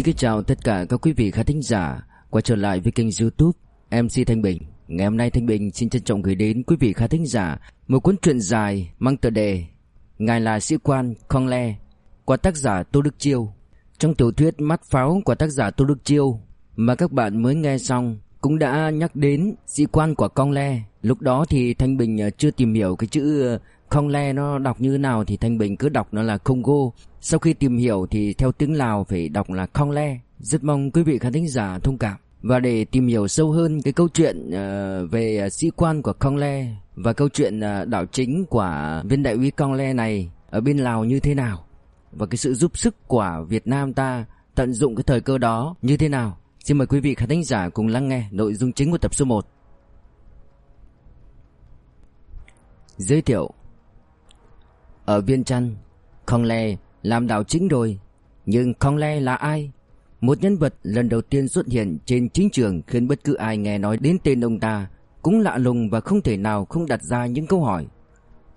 Xin kính chào tất cả các quý vị khán thính giả quay trở lại với kênh youtube MC Thanh Bình. Ngày hôm nay Thanh Bình xin trân trọng gửi đến quý vị khán thính giả một cuốn truyện dài mang tựa đề Ngài là sĩ quan Khong Le của tác giả Tô Đức Chiêu. Trong tiểu thuyết Mắt Pháo của tác giả Tô Đức Chiêu mà các bạn mới nghe xong cũng đã nhắc đến sĩ quan của Khong Le. Lúc đó thì Thanh Bình ờ, chưa tìm hiểu cái chữ ờ, không Le nó đọc như nào thì Thanh Bình cứ đọc nó là Congo. Sau khi tìm hiểu thì theo tiếng Lào phải đọc là Khong Le. Rất mong quý vị khán thính giả thông cảm. Và để tìm hiểu sâu hơn cái câu chuyện uh, về uh, sĩ quan của Khong Le và câu chuyện ờ, uh, đảo chính của viên đại úy Khong Le này ở bên Lào như thế nào và cái sự giúp sức của Việt Nam ta tận dụng cái thời cơ đó như thế nào. Xin mời quý vị khán thính giả cùng lắng nghe nội dung chính của tập số 1. Giới thiệu ở Viên Trăn, Khong Le làm đảo chính rồi, nhưng Khong Le là ai? Một nhân vật lần đầu tiên xuất hiện trên chính trường khiến bất cứ ai nghe nói đến tên ông ta cũng lạ lùng và không thể nào không đặt ra những câu hỏi.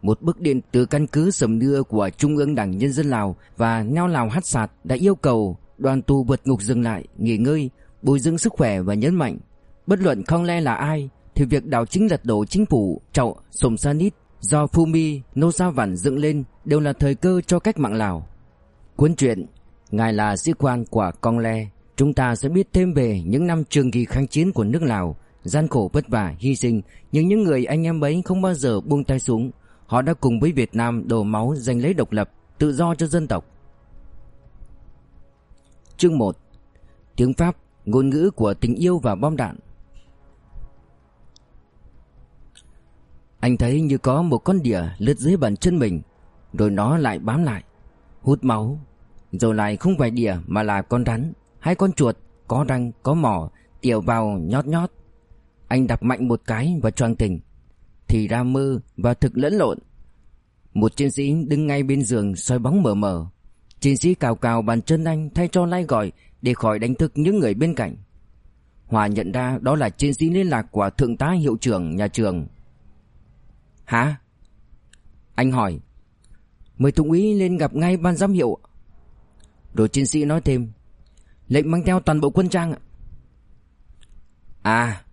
Một bức điện từ căn cứ sầm nưa của Trung ương Đảng Nhân dân Lào và Ngao Lào hát sạt đã yêu cầu đoàn tù vượt ngục dừng lại, nghỉ ngơi, bồi dưỡng sức khỏe và nhấn mạnh bất luận Khong Le là ai thì việc đảo chính lật đổ chính phủ Chậu Sồm Sanit do Phumi Nô dựng lên đều là thời cơ cho cách mạng Lào. Cuốn truyện Ngài là sĩ quan của Cong Le Chúng ta sẽ biết thêm về những năm trường kỳ kháng chiến của nước Lào Gian khổ vất vả, hy sinh Nhưng những người anh em ấy không bao giờ buông tay xuống. Họ đã cùng với Việt Nam đổ máu giành lấy độc lập, tự do cho dân tộc. Chương 1 Tiếng Pháp, ngôn ngữ của tình yêu và bom đạn. Anh thấy như có một con đỉa lướt dưới bàn chân mình Rồi nó lại bám lại Hút máu rồi lại không phải đỉa mà là con rắn Hay con chuột Có răng, có mỏ Tiểu vào nhót nhót. Anh đập mạnh một cái và choàng tỉnh Thì ra mơ và thực lẫn lộn. Một chiến sĩ đứng ngay bên giường soi bóng mờ mờ. Chiến sĩ cào cào bàn chân anh thay cho lai gọi Để khỏi đánh thức những người bên cạnh. Hòa nhận ra đó là chiến sĩ liên lạc của thượng tá hiệu trưởng nhà trường. Hả? Anh hỏi. Mời thượng úy lên gặp ngay ban giám hiệu. Rồi chiến sĩ nói thêm. Lệnh mang theo toàn bộ quân trang ạ. À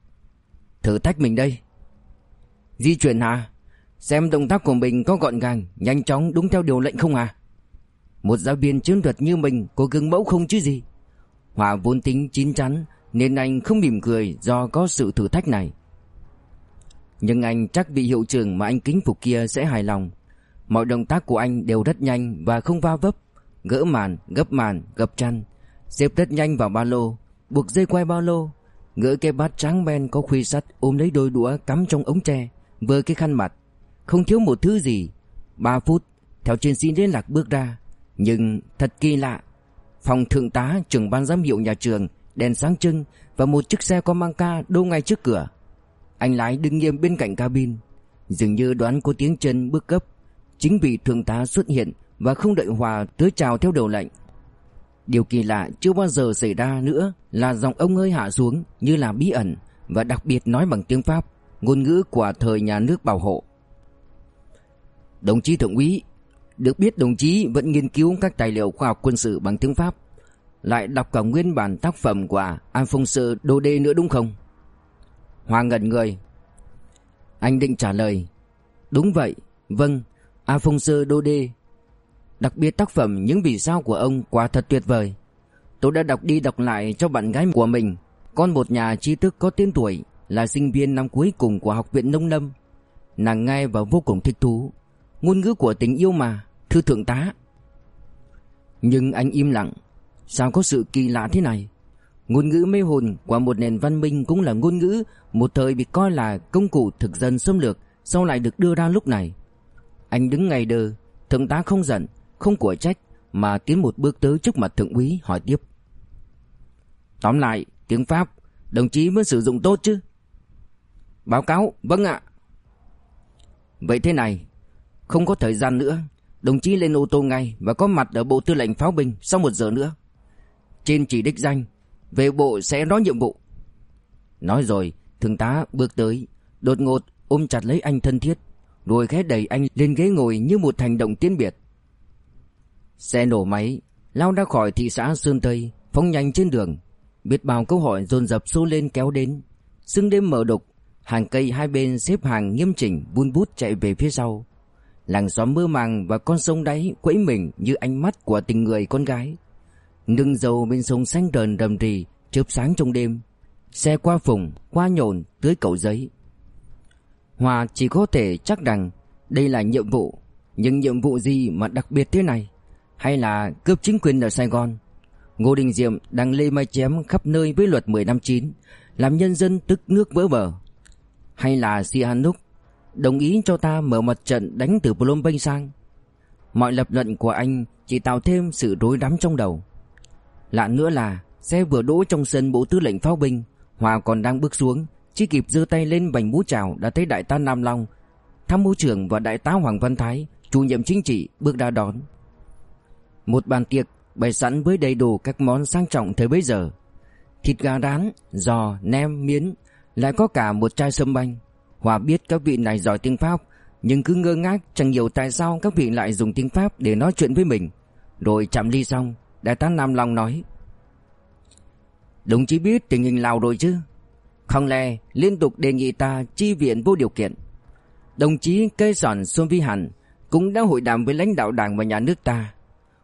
Thử thách mình đây. Di chuyển hả? Xem động tác của mình có gọn gàng, Nhanh chóng, đúng theo điều lệnh không à? Một giáo viên chiến thuật như mình Có gương mẫu không chứ gì? Hòa vốn tính chín chắn, Nên anh không mỉm cười do có sự thử thách này. Nhưng anh chắc vị hiệu trưởng mà anh kính phục kia sẽ hài lòng. Mọi động tác của anh đều rất nhanh và không va vấp. Gỡ màn, gấp màn, gập chăn. Xếp rất nhanh vào ba lô. Buộc dây quay ba lô. Gỡ cái bát trắng men có khuy sắt Ôm lấy đôi đũa cắm trong ống tre Vơ cái khăn mặt. Không thiếu một thứ gì. Ba phút Theo chiến sĩ liên lạc bước ra. Nhưng thật kỳ lạ. Phòng thượng tá trưởng ban giám hiệu nhà trường Đèn sáng trưng Và một chiếc xe có mang ca đô ngay trước cửa. Anh lái đứng nghiêm bên cạnh cabin Dường như đoán có tiếng chân bước cấp Chính vì thượng tá xuất hiện và không đợi Hòa tới chào theo đầu lệnh. Điều kỳ lạ chưa bao giờ xảy ra nữa là giọng ông hơi hạ xuống như là bí ẩn và đặc biệt nói bằng tiếng Pháp, ngôn ngữ của thời nhà nước bảo hộ. Đồng chí thượng úy, được biết đồng chí vẫn nghiên cứu các tài liệu khoa học quân sự bằng tiếng Pháp, lại đọc cả nguyên bản tác phẩm của Alphonse Daudet nữa đúng không? Hoa ngẩn người. Anh định trả lời, đúng vậy, vâng, Alphonse Daudet. Đặc biệt tác phẩm Những vì sao của ông quả thật tuyệt vời. Tôi đã đọc đi đọc lại cho bạn gái của mình. Con một nhà trí thức có tên tuổi Là sinh viên năm cuối cùng của học viện Nông Lâm. Nàng nghe và vô cùng thích thú. Ngôn ngữ của tình yêu mà Thư thượng tá. Nhưng anh im lặng. Sao có sự kỳ lạ thế này? Ngôn ngữ mê hồn của một nền văn minh Cũng là ngôn ngữ Một thời bị coi là công cụ thực dân xâm lược Sau lại được đưa ra lúc này Anh đứng ngay đờ, Thượng tá không giận không của trách mà tiến một bước tới trước mặt thượng úy hỏi tiếp. Tóm lại, tiếng Pháp, đồng chí mới sử dụng tốt chứ? Báo cáo, vâng ạ. Vậy thế này, không có thời gian nữa, đồng chí lên ô tô ngay và có mặt ở bộ tư lệnh pháo binh sau một giờ nữa. Trên chỉ đích danh, về bộ sẽ nói nhiệm vụ. Nói rồi, thượng tá bước tới, đột ngột ôm chặt lấy anh thân thiết, rồi khẽ đẩy anh lên ghế ngồi như một hành động tiến biệt. Xe nổ máy Lao ra khỏi thị xã Sơn Tây phóng nhanh trên đường. Biết bao câu hỏi dồn dập xô lên kéo đến. Sương đêm mở đục, hàng cây hai bên xếp hàng nghiêm chỉnh buôn bút chạy về phía sau. Làng xóm mơ màng và con sông đáy quẫy mình như ánh mắt của tình người con gái. Nương dầu bên sông xanh rờn đầm rì, chớp sáng trong đêm. Xe qua phùng, qua nhồn, tưới cầu giấy. Hòa chỉ có thể chắc rằng đây là nhiệm vụ. Nhưng nhiệm vụ gì mà đặc biệt thế này? Hay là cướp chính quyền ở Sài Gòn? Ngô Đình Diệm đang lê mai chém khắp nơi với luật 10 năm chín làm nhân dân tức nước vỡ bờ. Hay là Sihanouk đồng ý cho ta mở mặt trận đánh từ Phnom Penh sang? Mọi lập luận của anh chỉ tạo thêm sự rối rắm trong đầu. Lạ nữa là xe vừa đỗ trong sân bộ tư lệnh pháo binh, Hòa còn đang bước xuống, chỉ kịp giơ tay lên bành mũ chào đã thấy đại tá Nam Long, tham mưu trưởng và đại tá Hoàng Văn Thái, chủ nhiệm chính trị bước ra đón. Một bàn tiệc bày sẵn với đầy đủ các món sang trọng thời bấy giờ. Thịt gà rán, giò, nem, miến, lại có cả một chai sâm banh. Hòa biết các vị này giỏi tiếng Pháp, nhưng cứ ngơ ngác chẳng hiểu tại sao các vị lại dùng tiếng Pháp để nói chuyện với mình. Rồi chạm ly xong, đại tá Nam Long nói: Đồng chí biết tình hình Lào rồi chứ? Không lẽ liên tục đề nghị ta chi viện vô điều kiện. Đồng chí Cây Sòn Xuân Vi Hẳn cũng đã hội đàm với lãnh đạo đảng và nhà nước ta.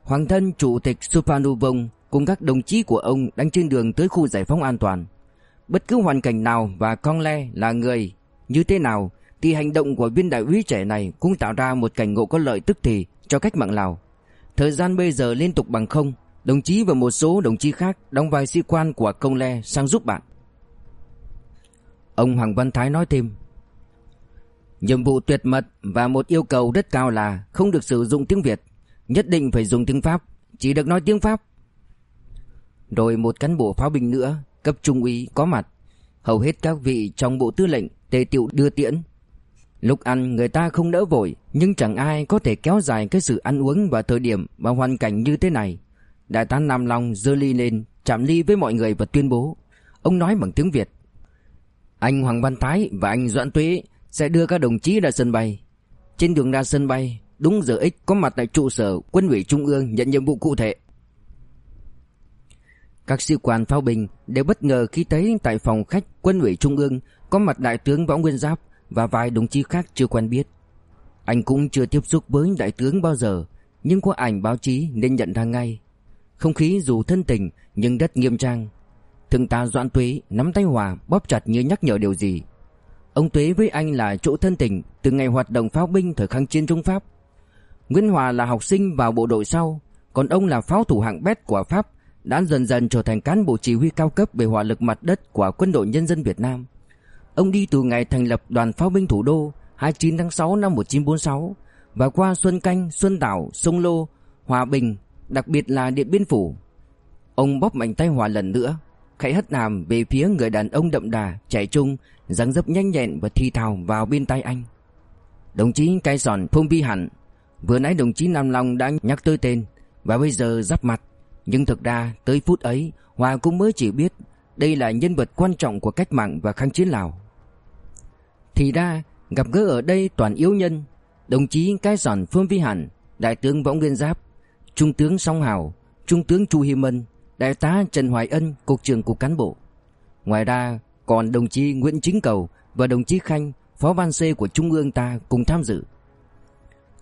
Hoàng thân Chủ tịch Suphanuvong cùng các đồng chí của ông đang trên đường tới khu giải phóng an toàn. Bất cứ hoàn cảnh nào và con le là người như thế nào thì hành động của viên đại úy trẻ này cũng tạo ra một cảnh ngộ có lợi tức thì cho cách mạng Lào. Thời gian bây giờ liên tục bằng không, đồng chí và một số đồng chí khác đóng vai sĩ quan của công le sang giúp bạn. Ông Hoàng Văn Thái nói thêm, Nhiệm vụ tuyệt mật và một yêu cầu rất cao là không được sử dụng tiếng Việt, Nhất định phải dùng tiếng Pháp, Chỉ được nói tiếng Pháp. Rồi một cán bộ pháo binh nữa, Cấp trung úy có mặt, Hầu hết các vị trong bộ tư lệnh, Tề tiệu đưa tiễn. Lúc ăn, người ta không đỡ vội, Nhưng chẳng ai có thể kéo dài cái sự ăn uống Vào thời điểm và hoàn cảnh như thế này. Đại tá Nam Long dơ ly lên, Chạm ly với mọi người và tuyên bố. Ông nói bằng tiếng Việt. Anh Hoàng Văn Thái và anh Doãn Tuế Sẽ đưa các đồng chí ra sân bay. Trên đường ra sân bay, Đúng giờ ích có mặt tại trụ sở quân ủy Trung ương nhận nhiệm vụ cụ thể. Các sĩ quan pháo binh đều bất ngờ khi thấy tại phòng khách quân ủy Trung ương Có mặt đại tướng Võ Nguyên Giáp và vài đồng chí khác chưa quen biết. Anh cũng chưa tiếp xúc với đại tướng bao giờ, Nhưng qua ảnh báo chí nên nhận ra ngay. Không khí dù thân tình nhưng rất nghiêm trang. Thượng tá Doãn Tuế nắm tay Hòa bóp chặt như nhắc nhở điều gì. Ông Tuế với anh là chỗ thân tình Từ ngày hoạt động pháo binh thời kháng chiến Trung Pháp. Nguyễn Hòa là học sinh vào bộ đội sau Còn ông là pháo thủ hạng bét của Pháp Đã dần dần trở thành cán bộ chỉ huy cao cấp Về hỏa lực mặt đất của quân đội nhân dân Việt Nam. Ông đi từ ngày thành lập đoàn pháo binh thủ đô 29 tháng 6 năm 1946 Và qua Xuân Canh, Xuân Đảo, Sông Lô, Hòa Bình Đặc biệt là Điện Biên Phủ. Ông bóp mạnh tay Hòa lần nữa Khẽ hất hàm về phía người đàn ông đậm đà Chạy trung, dáng dấp nhanh nhẹn và thi thào vào bên tay anh. Đồng chí cai sòn Phong Vi Hẳn Vừa nãy đồng chí Nam Long đã nhắc tới tên Và bây giờ giáp mặt. Nhưng thực ra tới phút ấy Hòa cũng mới chỉ biết Đây là nhân vật quan trọng của cách mạng và kháng chiến Lào. Thì ra gặp gỡ ở đây toàn yếu nhân Đồng chí cai sòn Phương Vi Hẳn Đại tướng Võ Nguyên Giáp Trung tướng Song Hào Trung tướng Chu Hi Mân Đại tá Trần Hoài Ân Cục trưởng Cục Cán bộ Ngoài ra còn đồng chí Nguyễn Chính Cầu Và đồng chí Khanh Phó ban C của Trung ương ta cùng tham dự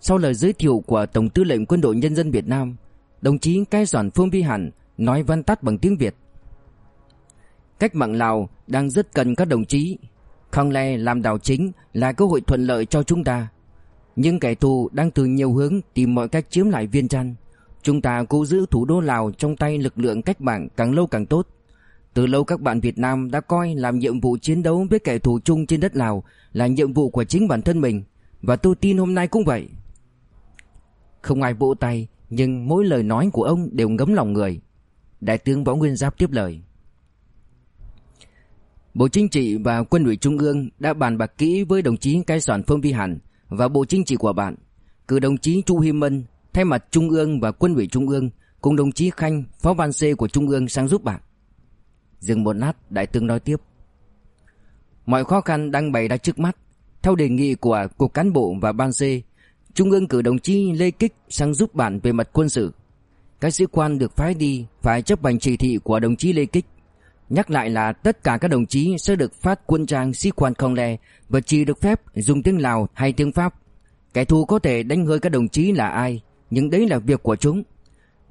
sau lời giới thiệu của Tổng tư lệnh Quân đội Nhân dân Việt Nam, đồng chí Cai Giòn Phương Vi Hẳn nói văn tắt bằng tiếng Việt. Cách mạng Lào đang rất cần các đồng chí. Không lẽ làm đảo chính là cơ hội thuận lợi cho chúng ta. Nhưng kẻ thù đang từ nhiều hướng tìm mọi cách chiếm lại viên trăn. Chúng ta cố giữ thủ đô Lào trong tay lực lượng cách mạng càng lâu càng tốt. Từ lâu các bạn Việt Nam đã coi làm nhiệm vụ chiến đấu với kẻ thù chung trên đất Lào là nhiệm vụ của chính bản thân mình. Và tôi tin hôm nay cũng vậy. Không ai vỗ tay Nhưng mỗi lời nói của ông đều ngấm lòng người Đại tướng Võ Nguyên Giáp tiếp lời Bộ Chính trị và Quân ủy Trung ương đã bàn bạc kỹ với đồng chí Cai soạn Phương Vi Hàn và Bộ Chính trị của bạn, cử đồng chí Chu Hi Mân thay mặt Trung ương và Quân ủy Trung ương cùng đồng chí Khanh, Phó ban C của Trung ương sang giúp bạn. Dừng một lát, Đại tướng nói tiếp. Mọi khó khăn đang bày ra trước mắt, theo đề nghị của Cục Cán bộ và Ban C Trung ương cử đồng chí Lê Kích sang giúp bạn về mặt quân sự. các sĩ quan được phái đi phải chấp hành chỉ thị của đồng chí Lê Kích. Nhắc lại là tất cả các đồng chí sẽ được phát quân trang sĩ quan không lè và chỉ được phép dùng tiếng Lào hay tiếng Pháp. Kẻ thù có thể đánh hơi các đồng chí là ai, nhưng đấy là việc của chúng.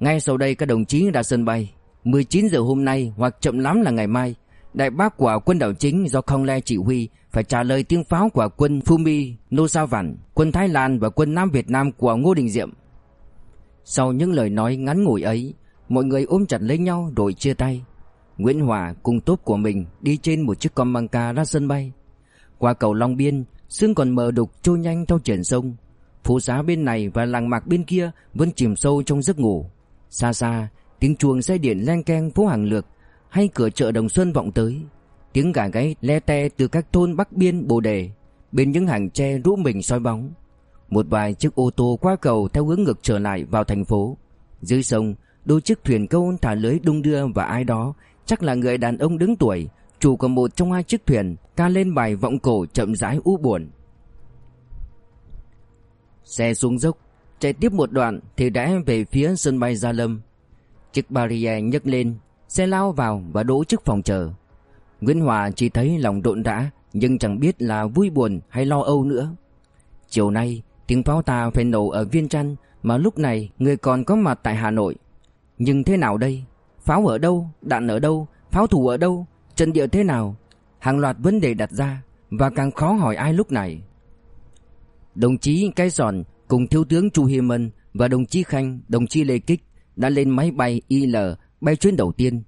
Ngay sau đây các đồng chí ra sân bay. 19 giờ hôm nay hoặc chậm lắm là ngày mai, đại bác của quân đảo chính do Khong Le chỉ huy phải trả lời tiếng pháo của quân Phumi, Nô Sa quân Thái Lan và quân Nam Việt Nam của Ngô Đình Diệm. Sau những lời nói ngắn ngủi ấy, mọi người ôm chặt lấy nhau rồi chia tay. Nguyễn Hòa cùng tốp của mình đi trên một chiếc con măng ca ra sân bay. Qua cầu Long Biên, sương còn mờ đục trôi nhanh theo triển sông. Phố xá bên này và làng mạc bên kia vẫn chìm sâu trong giấc ngủ. Xa xa, tiếng chuông xe điện len keng phố hàng lược hay cửa chợ Đồng Xuân vọng tới. Tiếng gà gáy le te từ các thôn Bắc Biên Bồ Đề, bên những hàng tre rũ mình soi bóng. Một vài chiếc ô tô qua cầu theo hướng ngược trở lại vào thành phố. Dưới sông, đôi chiếc thuyền câu thả lưới đung đưa và ai đó, chắc là người đàn ông đứng tuổi, chủ của một trong hai chiếc thuyền, ca lên bài vọng cổ chậm rãi u buồn. Xe xuống dốc, chạy tiếp một đoạn thì đã về phía sân bay Gia Lâm. Chiếc barrier nhấc lên, xe lao vào và đỗ trước phòng chờ. Nguyễn Hòa chỉ thấy lòng độn rã nhưng chẳng biết là vui buồn hay lo âu nữa. Chiều nay, tiếng pháo ta phải nổ ở Viên Trăn mà lúc này người còn có mặt tại Hà Nội. Nhưng thế nào đây? Pháo ở đâu? Đạn ở đâu? Pháo thủ ở đâu? Trận địa thế nào? Hàng loạt vấn đề đặt ra và càng khó hỏi ai lúc này. Đồng chí Cái Sòn cùng Thiếu tướng Chu Hiêm Mân và đồng chí Khanh, đồng chí Lê Kích đã lên máy bay IL bay chuyến đầu tiên.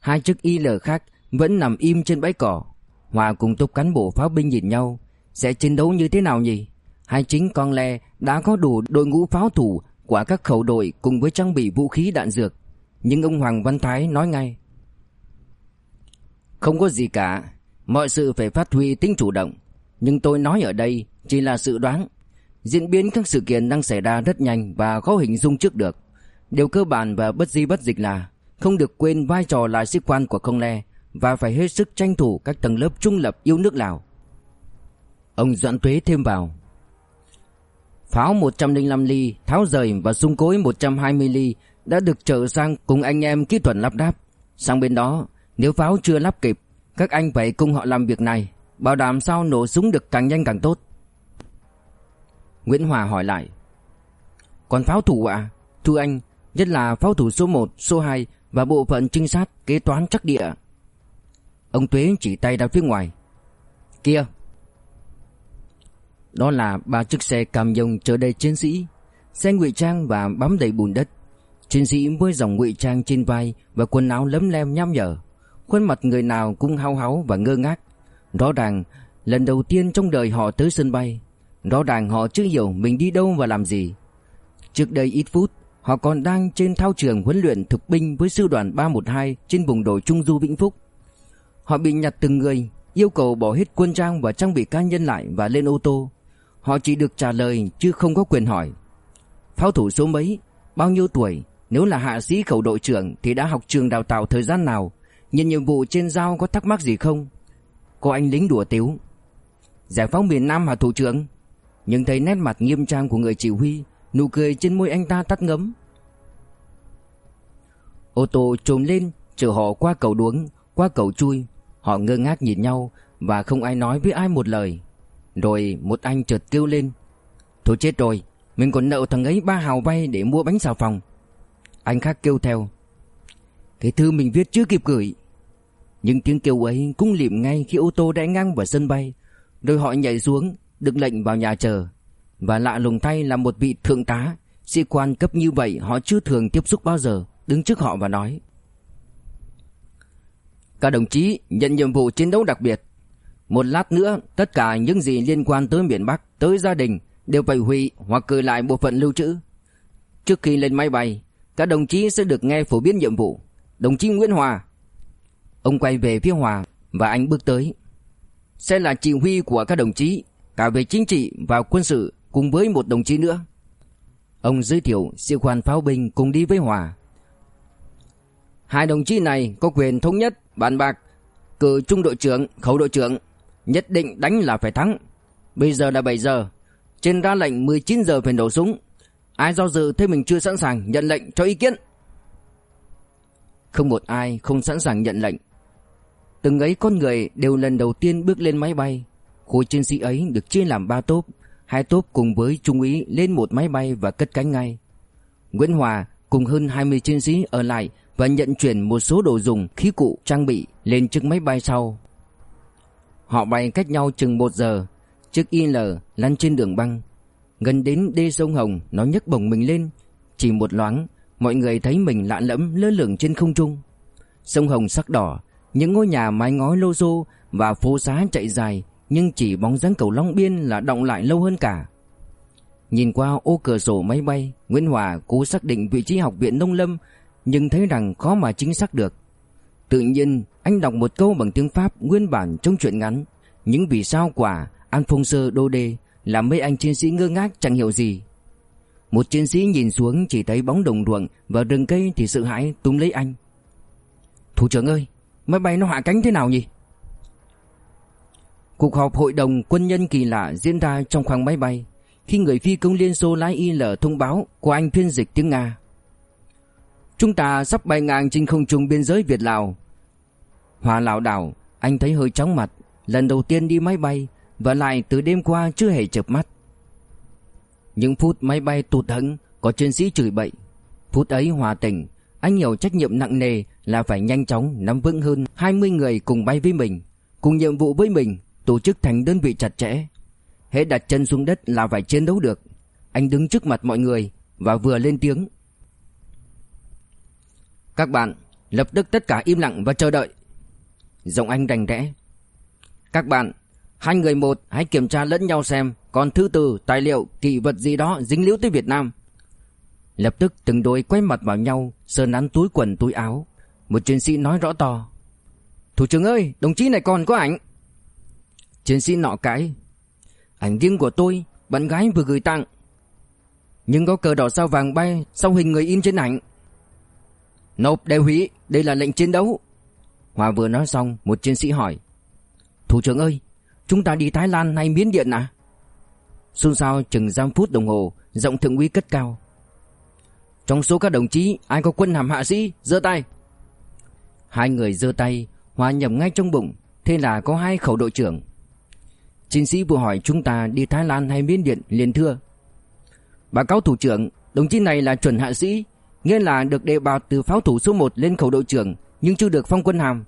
Hai chiếc IL khác vẫn nằm im trên bãi cỏ. Hòa cùng túc cán bộ pháo binh nhìn nhau, sẽ chiến đấu như thế nào nhỉ? Hai chính con le đã có đủ đội ngũ pháo thủ của các khẩu đội cùng với trang bị vũ khí đạn dược. Nhưng ông Hoàng Văn Thái nói ngay. Không có gì cả, mọi sự phải phát huy tính chủ động. Nhưng tôi nói ở đây chỉ là sự đoán. Diễn biến các sự kiện đang xảy ra rất nhanh và khó hình dung trước được. Điều cơ bản và bất di bất dịch là không được quên vai trò là sĩ quan của công le và phải hết sức tranh thủ các tầng lớp trung lập yêu nước Lào. Ông Doãn Tuế thêm vào. Pháo 105 ly, tháo rời và sung cối 120 ly đã được trở sang cùng anh em kỹ thuật lắp đáp. Sang bên đó, nếu pháo chưa lắp kịp, các anh phải cùng họ làm việc này, bảo đảm sao nổ súng được càng nhanh càng tốt. Nguyễn Hòa hỏi lại. Còn pháo thủ ạ? À? Thưa anh, nhất là pháo thủ số 1, số 2 và bộ phận trinh sát kế toán chắc địa. Ông Tuế chỉ tay ra phía ngoài. Kia! Đó là ba chiếc xe cam nhông chở đầy chiến sĩ, xe ngụy trang và bám đầy bùn đất. Chiến sĩ với dòng ngụy trang trên vai và quần áo lấm lem nham nhở. Khuôn mặt người nào cũng hao háo và ngơ ngác. Rõ ràng, lần đầu tiên trong đời họ tới sân bay. Rõ ràng họ chưa hiểu mình đi đâu và làm gì. Trước đây ít phút, họ còn đang trên thao trường huấn luyện thực binh với sư đoàn 312 trên vùng đồi Trung Du Vĩnh Phúc. Họ bị nhặt từng người, yêu cầu bỏ hết quân trang và trang bị cá nhân lại và lên ô tô. Họ chỉ được trả lời chứ không có quyền hỏi. Pháo thủ số mấy, bao nhiêu tuổi, nếu là hạ sĩ khẩu đội trưởng thì đã học trường đào tạo thời gian nào, nhận nhiệm vụ trên giao có thắc mắc gì không? Có anh lính đùa tiếu. Giải phóng miền Nam hả thủ trưởng? Nhưng thấy nét mặt nghiêm trang của người chỉ huy, nụ cười trên môi anh ta tắt ngấm. Ô tô trồm lên, chở họ qua cầu đuống, qua cầu chui. Họ ngơ ngác nhìn nhau và không ai nói với ai một lời. Rồi một anh chợt kêu lên. Thôi chết rồi, mình còn nợ thằng ấy ba hào vay để mua bánh xào phòng. Anh khác kêu theo. Cái thư mình viết chưa kịp gửi. Nhưng tiếng kêu ấy cũng lịm ngay khi ô tô đã ngang vào sân bay. Rồi họ nhảy xuống, được lệnh vào nhà chờ. Và lạ lùng thay là một vị thượng tá, sĩ quan cấp như vậy họ chưa thường tiếp xúc bao giờ, đứng trước họ và nói. Các đồng chí nhận nhiệm vụ chiến đấu đặc biệt. Một lát nữa, tất cả những gì liên quan tới miền Bắc, tới gia đình đều phải hủy hoặc cử lại bộ phận lưu trữ. Trước khi lên máy bay, các đồng chí sẽ được nghe phổ biến nhiệm vụ. Đồng chí Nguyễn Hòa. Ông quay về phía Hòa và anh bước tới. Sẽ là chỉ huy của các đồng chí, cả về chính trị và quân sự cùng với một đồng chí nữa. Ông giới thiệu sĩ quan pháo binh cùng đi với Hòa. Hai đồng chí này có quyền thống nhất, bàn bạc, cử trung đội trưởng, khẩu đội trưởng, nhất định đánh là phải thắng. Bây giờ là 7 giờ, trên ra lệnh 19 giờ phải nổ súng. Ai do dự thấy mình chưa sẵn sàng nhận lệnh cho ý kiến. Không một ai không sẵn sàng nhận lệnh Từng ấy con người đều lần đầu tiên bước lên máy bay. Khối chiến sĩ ấy được chia làm ba tốp Hai tốp cùng với trung úy lên một máy bay và cất cánh ngay. Nguyễn Hòa cùng hơn 20 chiến sĩ ở lại Và nhận chuyển một số đồ dùng, khí cụ, trang bị lên chiếc máy bay sau. Họ bay cách nhau chừng một giờ. Chiếc IL lăn trên đường băng. Gần đến đê sông Hồng Nó nhấc bổng mình lên. Chỉ một loáng Mọi người thấy mình lạ lẫm lơ lửng trên không trung. Sông Hồng sắc đỏ những ngôi nhà mái ngói lô xô Và phố xá chạy dài, Nhưng chỉ bóng dáng cầu Long Biên là động lại lâu hơn cả. Nhìn qua ô cửa sổ máy bay, Nguyễn Hòa cố xác định vị trí học viện nông lâm, Nhưng thấy rằng khó mà chính xác được. Tự nhiên, anh đọc một câu bằng tiếng Pháp nguyên bản trong truyện ngắn, Những vì sao quả Alphonse đê, Làm mấy anh chiến sĩ ngơ ngác chẳng hiểu gì. Một chiến sĩ nhìn xuống chỉ thấy bóng đồng ruộng Và rừng cây thì sợ hãi túm lấy anh. Thủ trưởng ơi Máy bay nó hạ cánh thế nào nhỉ? Cuộc họp hội đồng quân nhân kỳ lạ diễn ra trong khoang máy bay Khi người phi công Liên Xô lái IL thông báo của anh phiên dịch tiếng Nga. Chúng ta sắp bay ngang trên không trung biên giới Việt Lào. Hòa lão đảo, Anh thấy hơi chóng mặt, Lần đầu tiên đi máy bay Và lại từ đêm qua chưa hề chợp mắt. Những phút máy bay tụt hẫng, Có chiến sĩ chửi bậy. Phút ấy hòa tỉnh anh hiểu trách nhiệm nặng nề Là phải nhanh chóng nắm vững hơn 20 người cùng bay với mình Cùng nhiệm vụ với mình Tổ chức thành đơn vị chặt chẽ. Hễ đặt chân xuống đất là phải chiến đấu được. Anh đứng trước mặt mọi người Và vừa lên tiếng. Các bạn Lập tức tất cả im lặng và chờ đợi. Giọng anh đành rẽ. Các bạn Hai người một hãy kiểm tra lẫn nhau xem Còn thứ từ, tài liệu, kỳ vật gì đó dính líu tới Việt Nam. Lập tức từng đôi quay mặt vào nhau sơn nắn túi quần, túi áo. Một chiến sĩ nói rõ to. Thủ trưởng ơi, đồng chí này còn có ảnh. Chiến sĩ nọ cãi. Ảnh riêng của tôi, Bạn gái vừa gửi tặng. Nhưng có cờ đỏ sao vàng bay Sau hình người in trên ảnh. Nộp để hủy, Đây là lệnh chiến đấu. Hòa vừa nói xong, một chiến sĩ hỏi. Thủ trưởng ơi, Chúng ta đi Thái Lan hay Miến Điện à Xôn xao chừng giam phút đồng hồ, Giọng thượng úy cất cao. Trong số các đồng chí, Ai có quân hàm hạ sĩ, giơ tay Hai người giơ tay, Hòa nhầm ngay trong bụng, Thế là có hai khẩu đội trưởng Chiến sĩ vừa hỏi chúng ta đi Thái Lan hay Miến Điện, liền thưa Báo cáo thủ trưởng, Đồng chí này là chuẩn hạ sĩ, Nghĩa là được đề bạt từ pháo thủ số 1 lên khẩu đội trưởng, Nhưng chưa được phong quân hàm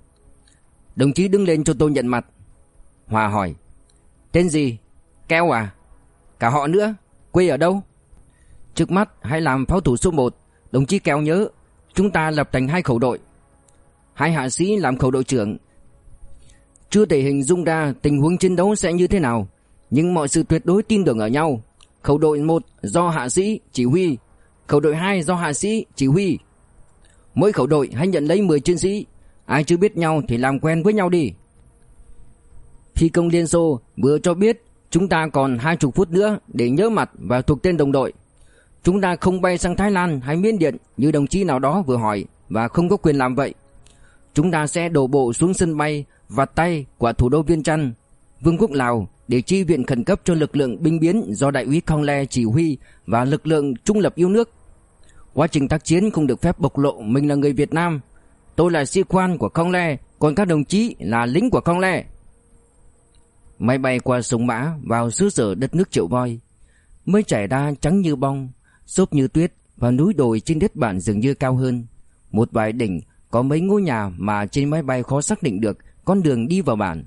Đồng chí đứng lên cho tôi nhận mặt Hòa hỏi, Tên gì? Keo à? Cả họ nữa? Quê ở đâu? Trước mắt, hãy làm pháo thủ số 1 Đồng chí Keo nhớ, Chúng ta lập thành hai khẩu đội. Hai hạ sĩ làm khẩu đội trưởng. Chưa thể hình dung ra tình huống chiến đấu sẽ như thế nào, Nhưng mọi sự tuyệt đối tin tưởng ở nhau. Khẩu đội 1 do hạ sĩ chỉ huy. Khẩu đội 2 do hạ sĩ chỉ huy. Mỗi khẩu đội hãy nhận lấy 10 chiến sĩ. Ai chưa biết nhau thì làm quen với nhau đi. Phi công Liên Xô vừa cho biết Chúng ta còn hai chục phút nữa để nhớ mặt và thuộc tên đồng đội. Chúng ta không bay sang Thái Lan hay Miến Điện như đồng chí nào đó vừa hỏi Và không có quyền làm vậy Chúng ta sẽ đổ bộ xuống sân bay và tay của thủ đô Viên Chăn Vương quốc Lào để chi viện khẩn cấp cho lực lượng binh biến do đại úy Khong Le chỉ huy và lực lượng trung lập yêu nước. Quá trình tác chiến không được phép bộc lộ mình là người Việt Nam. Tôi là sĩ quan của Khong Le, còn các đồng chí là lính của Khong Le. Máy bay qua sông Mã vào xứ sở đất nước triệu voi. Mới trải ra trắng như bông xốp như tuyết và núi đồi trên đất bản dường như cao hơn. Một vài đỉnh có mấy ngôi nhà mà trên máy bay khó xác định được con đường đi vào bản.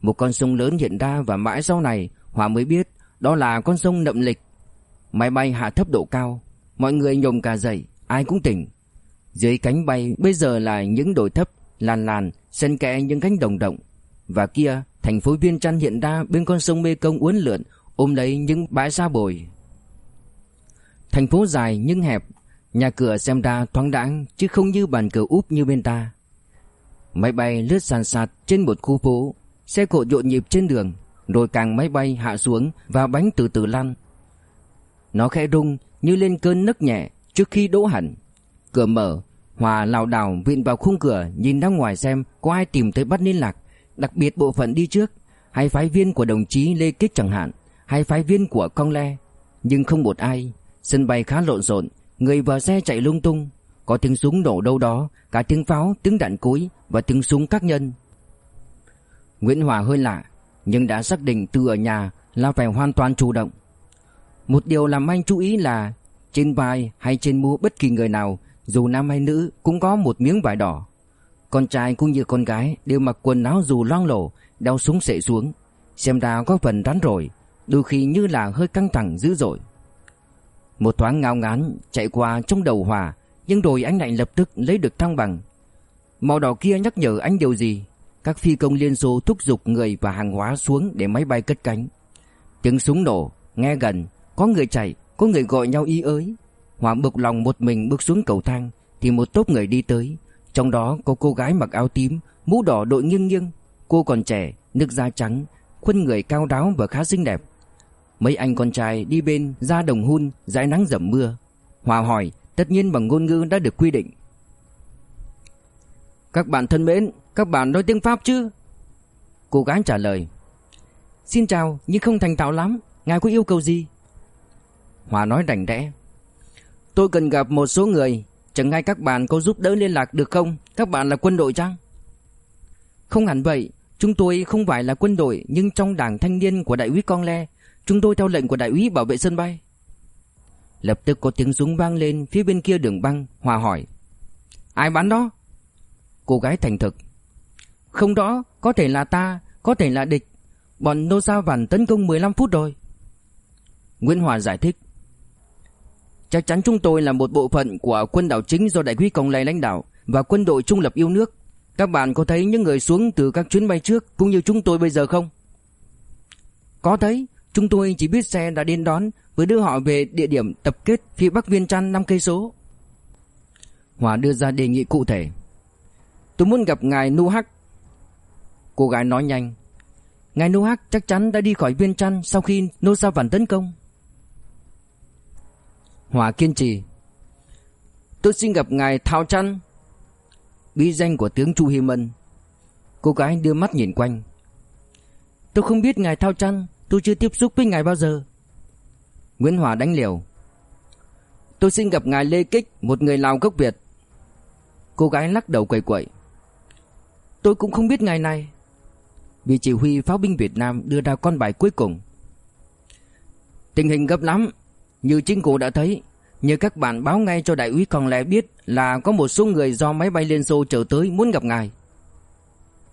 Một con sông lớn hiện ra và mãi sau này Hòa mới biết đó là con sông Nậm Lịch. Máy bay hạ thấp độ cao, mọi người nhồm cả dậy, ai cũng tỉnh. Dưới cánh bay bây giờ là những đồi thấp, làn làn, xen kẽ những cánh đồng động. Và kia, thành phố Viên Chăn hiện ra bên con sông Mê Công uốn lượn, ôm lấy những bãi sa bồi. Thành phố dài nhưng hẹp, nhà cửa xem ra thoáng đãng chứ không như bàn cờ úp như bên ta. Máy bay lướt sàn sạt trên một khu phố, Xe cộ nhộn nhịp trên đường Rồi càng máy bay hạ xuống Và bánh từ từ lăn Nó khẽ rung như lên cơn nấc nhẹ Trước khi đỗ hẳn. Cửa mở Hòa lảo đảo viện vào khung cửa Nhìn ra ngoài xem có ai tìm tới bắt liên lạc Đặc biệt bộ phận đi trước. Hay phái viên của đồng chí Lê Kích chẳng hạn Hay phái viên của Con Le Nhưng không một ai. Sân bay khá lộn xộn Người và xe chạy lung tung. Có tiếng súng nổ đâu đó Cả tiếng pháo, tiếng đạn cối Và tiếng súng các nhân. Nguyễn Hòa hơi lạ Nhưng đã xác định từ ở nhà Là phải hoàn toàn chủ động. Một điều làm anh chú ý là Trên vai hay trên mũ bất kỳ người nào Dù nam hay nữ cũng có một miếng vải đỏ. Con trai cũng như con gái Đều mặc quần áo dù loang lổ Đeo súng sệ xuống. Xem ra có phần rắn rồi Đôi khi như là hơi căng thẳng dữ dội. Một thoáng ngao ngán chạy qua trong đầu Hòa Nhưng rồi anh lại lập tức lấy được thăng bằng. Màu đỏ kia nhắc nhở anh điều gì? Các phi công Liên Xô thúc giục người và hàng hóa xuống để máy bay cất cánh. Tiếng súng nổ, nghe gần Có người chạy, có người gọi nhau y ới. Hòa bực lòng một mình bước xuống cầu thang Thì một tốp người đi tới. Trong đó có cô gái mặc áo tím Mũ đỏ đội nghiêng nghiêng. Cô còn trẻ, nước da trắng Khuôn người cao ráo và khá xinh đẹp. Mấy anh con trai đi bên ra đồng hun dãi nắng dầm mưa. Hòa hỏi, tất nhiên bằng ngôn ngữ đã được quy định. Các bạn thân mến, Các bạn nói tiếng Pháp chứ? Cô gái trả lời, Xin chào, nhưng không thành thạo lắm. Ngài có yêu cầu gì? Hòa nói đành đẽ. Tôi cần gặp một số người. Chẳng ngay các bạn có giúp đỡ liên lạc được không? Các bạn là quân đội chăng? Không hẳn vậy, Chúng tôi không phải là quân đội, Nhưng trong đảng thanh niên của đại úy Con Le Chúng tôi theo lệnh của đại úy bảo vệ sân bay. Lập tức có tiếng súng vang lên Phía bên kia đường băng Hòa hỏi. Ai bắn đó? Cô gái thành thực. Không đó Có thể là ta Có thể là địch. Bọn nô sao vằn tấn công 15 phút rồi. Nguyễn Hòa giải thích. Chắc chắn chúng tôi là một bộ phận của quân đảo chính do đại quý Công Lê lãnh đạo và quân đội trung lập yêu nước. Các bạn có thấy những người xuống từ các chuyến bay trước cũng như chúng tôi bây giờ không? Có thấy, chúng tôi chỉ biết xe đã đến đón với đưa họ về địa điểm tập kết phía Bắc Viên Trăn 5 cây số. Hòa đưa ra đề nghị cụ thể. Tôi muốn gặp ngài Nu Hắc. Cô gái nói nhanh. Ngài Nu Hắc chắc chắn đã đi khỏi Viên Trăn sau khi Nô Sa Vản tấn công. Hòa kiên trì. Tôi xin gặp ngài Thao Trăn. Bí danh của tướng Chu Hi Mân. Cô gái đưa mắt nhìn quanh. Tôi không biết ngài Thao Trăn, tôi chưa tiếp xúc với ngài bao giờ. Nguyễn Hòa đánh liều. Tôi xin gặp ngài Lê Kích, một người Lào gốc Việt. Cô gái lắc đầu quẩy quẩy. Tôi cũng không biết ngài này. vì chỉ huy pháo binh Việt Nam đưa ra con bài cuối cùng. Tình hình gấp lắm, như chính cụ đã thấy, như các bạn báo ngay cho đại úy còn lẽ biết là có một số người do máy bay Liên Xô trở tới muốn gặp ngài.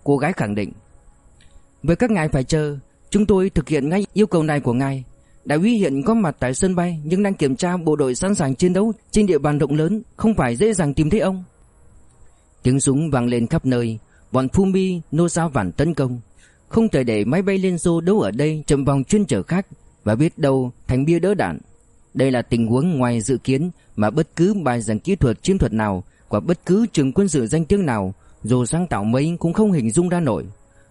Cô gái khẳng định. Với các ngài phải chờ, chúng tôi thực hiện ngay yêu cầu này của ngài. Đại úy hiện có mặt tại sân bay nhưng đang kiểm tra bộ đội sẵn sàng chiến đấu trên địa bàn rộng lớn, không phải dễ dàng tìm thấy ông. Tiếng súng vang lên khắp nơi, bọn Fumi nô sao vản tấn công. Không thể để máy bay Liên Xô đấu ở đây chậm vòng chuyên trở khác và biết đâu thành bia đỡ đạn. Đây là tình huống ngoài dự kiến mà bất cứ bài giảng kỹ thuật chiến thuật nào của bất cứ trường quân sự danh tiếng nào dù sáng tạo mấy cũng không hình dung ra nổi.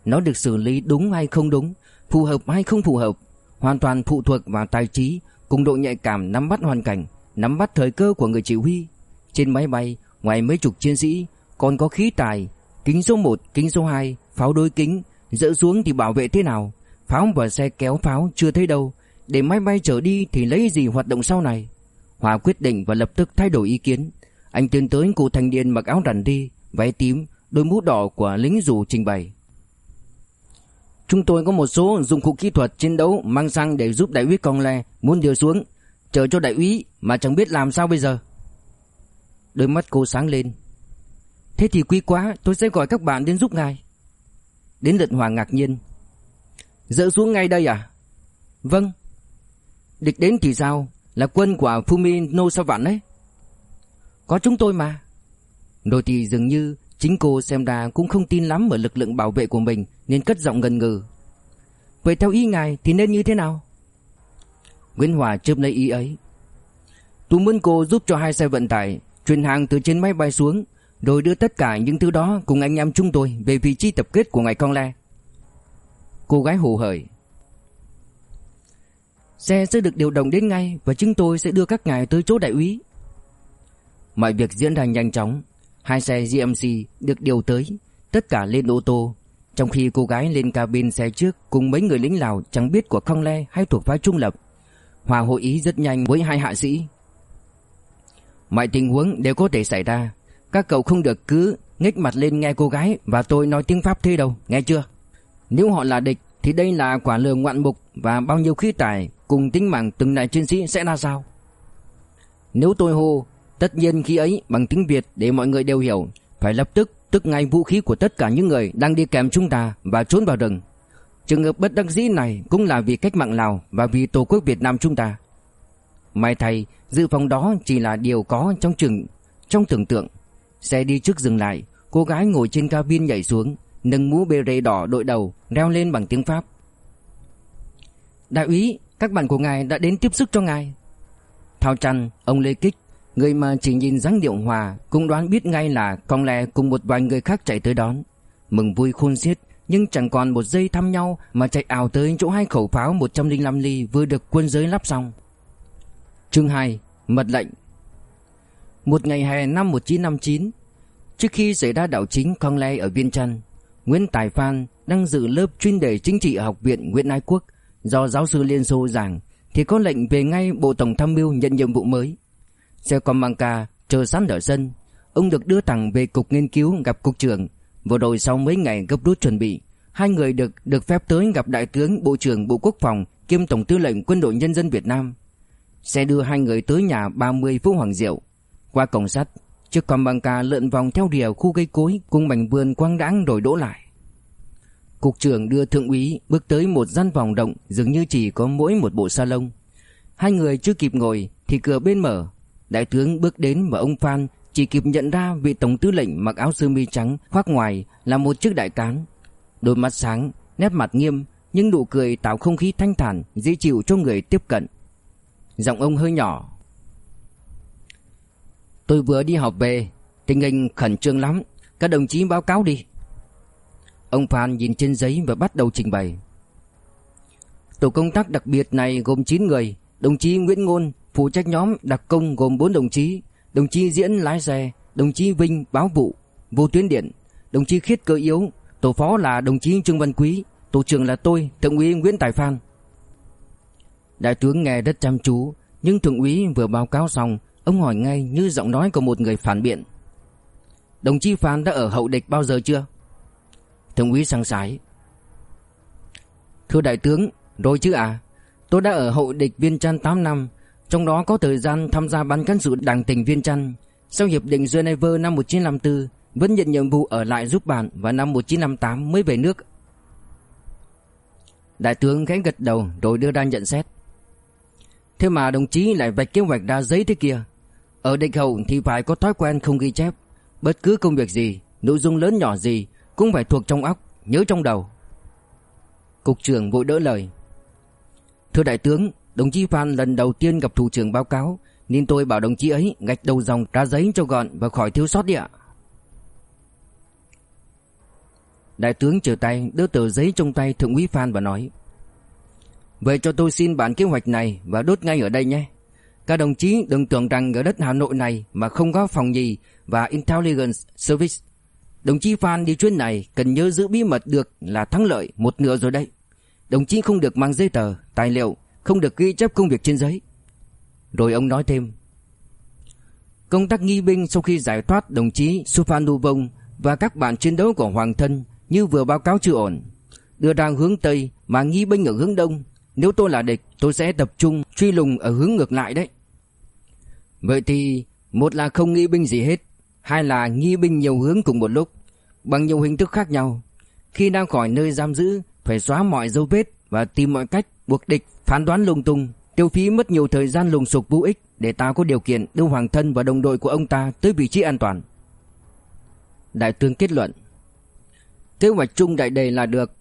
Nó được xử lý đúng hay không đúng, phù hợp hay không phù hợp, hoàn toàn phụ thuộc vào tài trí cùng độ nhạy cảm nắm bắt hoàn cảnh, nắm bắt thời cơ của người chỉ huy. Trên máy bay, ngoài mấy chục chiến sĩ, còn có khí tài, kính số 1, kính số 2, pháo đối kính, dỡ xuống thì bảo vệ thế nào? Pháo và xe kéo pháo chưa thấy đâu, để máy bay trở đi thì lấy gì hoạt động sau này Hòa quyết định và lập tức thay đổi ý kiến Anh tiến tới cụ thanh niên mặc áo rằn đi Váy tím Đôi mũ đỏ của lính dù trình bày Chúng tôi có một số dụng cụ kỹ thuật chiến đấu Mang sang để giúp đại úy Con Le Muốn điều xuống. Chờ cho đại úy mà chẳng biết làm sao bây giờ. Đôi mắt cô sáng lên. Thế thì quý quá, Tôi sẽ gọi các bạn đến giúp ngài. Đến lượt Hòa ngạc nhiên. Dỡ xuống ngay đây à? Vâng. Địch đến thì sao? Là quân của Fumino sao vạn ấy. Có chúng tôi mà. Rồi thì dường như Chính cô xem ra cũng không tin lắm ở lực lượng bảo vệ của mình, Nên cất giọng ngần ngừ. Vậy theo ý ngài thì nên như thế nào? Nguyễn Hòa chớp lấy ý ấy. Tôi muốn cô giúp cho hai xe vận tải Chuyển hàng từ trên máy bay xuống, Rồi đưa tất cả những thứ đó cùng anh em chúng tôi Về vị trí tập kết của ngài con le. Cô gái hồ hởi. Xe sẽ được điều động đến ngay Và chúng tôi sẽ đưa các ngài tới chỗ đại úy. Mọi việc diễn ra nhanh chóng. Hai xe GMC được điều tới, Tất cả lên ô tô. Trong khi cô gái lên cabin xe trước Cùng mấy người lính Lào chẳng biết của Khong Le Hay thuộc phái trung lập. Hòa hội ý rất nhanh với hai hạ sĩ. Mọi tình huống đều có thể xảy ra. Các cậu không được cứ nghếch mặt lên nghe cô gái Và tôi nói tiếng Pháp thế đâu, Nghe chưa? Nếu họ là địch Thì đây là quả lừa ngoạn mục Và bao nhiêu khí tài Cùng tính mạng từng đại chiến sĩ sẽ ra sao? Nếu tôi hô Tất nhiên khi ấy bằng tiếng Việt để mọi người đều hiểu Phải lập tức tức ngay vũ khí của tất cả những người đang đi kèm chúng ta và trốn vào rừng. Trường hợp bất đắc dĩ này cũng là vì cách mạng Lào và vì Tổ quốc Việt Nam chúng ta. May thay dự phòng đó chỉ là điều có trong trường trong tưởng tượng. Xe đi trước dừng lại Cô gái ngồi trên cabin nhảy xuống Nâng mũ bê rê đỏ đội đầu Reo lên bằng tiếng Pháp. Đại úy Các bạn của ngài đã đến tiếp sức cho ngài. Thao Trăn, Ông Lê Kích Người mà chỉ nhìn dáng điệu hòa Cũng đoán biết ngay là Con lè cùng một vài người khác chạy tới đón. Mừng vui khôn xiết, Nhưng chẳng còn một giây thăm nhau Mà chạy ảo tới chỗ hai khẩu pháo 105 ly Vừa được quân giới lắp xong. Chương 2 Mật lệnh. Một ngày hè năm 1959 Trước khi xảy ra đảo chính Con Lê ở Viên Trăn, Nguyễn Tài Phan đang dự lớp chuyên đề chính trị ở Học viện Nguyễn Ái Quốc Do giáo sư Liên Xô giảng Thì có lệnh về ngay Bộ Tổng Tham mưu nhận nhiệm vụ mới. Xe con băng ca chờ sẵn ở sân Ông được đưa thẳng về cục nghiên cứu gặp cục trưởng. Vừa rồi sau mấy ngày gấp rút chuẩn bị. Hai người được được phép tới gặp Đại tướng Bộ trưởng Bộ Quốc phòng, Kiêm Tổng tư lệnh Quân đội Nhân dân Việt Nam. Xe đưa hai người tới nhà 30 Phú Hoàng Diệu. Qua cổng sắt, Chiếc con băng ca lượn vòng theo rìa khu cây cối Cùng mảnh vườn quang đãng rồi đỗ lại. Cục trưởng đưa thượng úy bước tới một gian phòng rộng, Dường như chỉ có mỗi một bộ salon. Hai người chưa kịp ngồi Thì cửa bên mở. Đại tướng bước đến và ông Phan Chỉ kịp nhận ra vị tổng tư lệnh mặc áo sơ mi trắng Khoác ngoài là một chiếc đại cán. Đôi mắt sáng, Nét mặt nghiêm, Nhưng nụ cười tạo không khí thanh thản, Dễ chịu cho người tiếp cận. Giọng ông hơi nhỏ. Tôi vừa đi học về, Tình hình khẩn trương lắm, Các đồng chí báo cáo đi. Ông Phan nhìn trên giấy và bắt đầu trình bày. Tổ công tác đặc biệt này gồm 9 người, Đồng chí Nguyễn Ngôn Phụ trách nhóm đặc công gồm 4 đồng chí Đồng chí Diễn lái xe, Đồng chí Vinh báo vụ, Vô tuyến điện, Đồng chí Khiết cơ yếu, Tổ phó là đồng chí Trương Văn Quý, Tổ trưởng là tôi, Thượng úy Nguyễn Tài Phan. Đại tướng nghe rất chăm chú, Nhưng thượng úy vừa báo cáo xong, Ông hỏi ngay như giọng nói của một người phản biện. Đồng chí Phan đã ở hậu địch bao giờ chưa? Thượng úy sang sái. Thưa đại tướng, Rồi chứ à? Tôi đã ở hậu địch viên trăn 8 năm trong đó có thời gian tham gia ban cán sự đảng tỉnh viên Chăn Sau hiệp định Geneva năm 1954 Vẫn nhận nhiệm vụ ở lại giúp bạn Và năm 1958 mới về nước. Đại tướng khẽ gật đầu rồi đưa ra nhận xét. Thế mà đồng chí lại vạch kế hoạch ra giấy thế kia. Ở địch hậu thì phải có thói quen không ghi chép. Bất cứ công việc gì, Nội dung lớn nhỏ gì Cũng phải thuộc trong óc, Nhớ trong đầu. Cục trưởng vội đỡ lời. Thưa đại tướng Đồng chí Phan lần đầu tiên gặp thủ trưởng báo cáo Nên tôi bảo đồng chí ấy gạch đầu dòng ra giấy cho gọn Và khỏi thiếu sót đi ạ Đại tướng trở tay đưa tờ giấy trong tay thượng úy Phan và nói Vậy cho tôi xin bản kế hoạch này và đốt ngay ở đây nhé. Các đồng chí đừng tưởng rằng ở đất Hà Nội này mà không có phòng gì và intelligence service. Đồng chí Phan đi chuyến này cần nhớ giữ bí mật được là thắng lợi một nửa rồi đấy. Đồng chí không được mang giấy tờ, tài liệu, không được ghi chép công việc trên giấy. Rồi ông nói thêm. Công tác nghi binh sau khi giải thoát đồng chí Suphan Vong và các bạn chiến đấu của Hoàng thân như vừa báo cáo chưa ổn. Đưa ra hướng Tây mà nghi binh ở hướng Đông nếu tôi là địch, tôi sẽ tập trung truy lùng ở hướng ngược lại đấy Vậy thì, Một là không nghi binh gì hết, Hai là nghi binh nhiều hướng cùng một lúc, Bằng nhiều hình thức khác nhau Khi đang khỏi nơi giam giữ, Phải xóa mọi dấu vết Và tìm mọi cách buộc địch phán đoán lung tung Tiêu phí mất nhiều thời gian lùng sục vô ích Để ta có điều kiện đưa hoàng thân và đồng đội của ông ta Tới vị trí an toàn Đại tướng kết luận Kế hoạch chung đại đề là được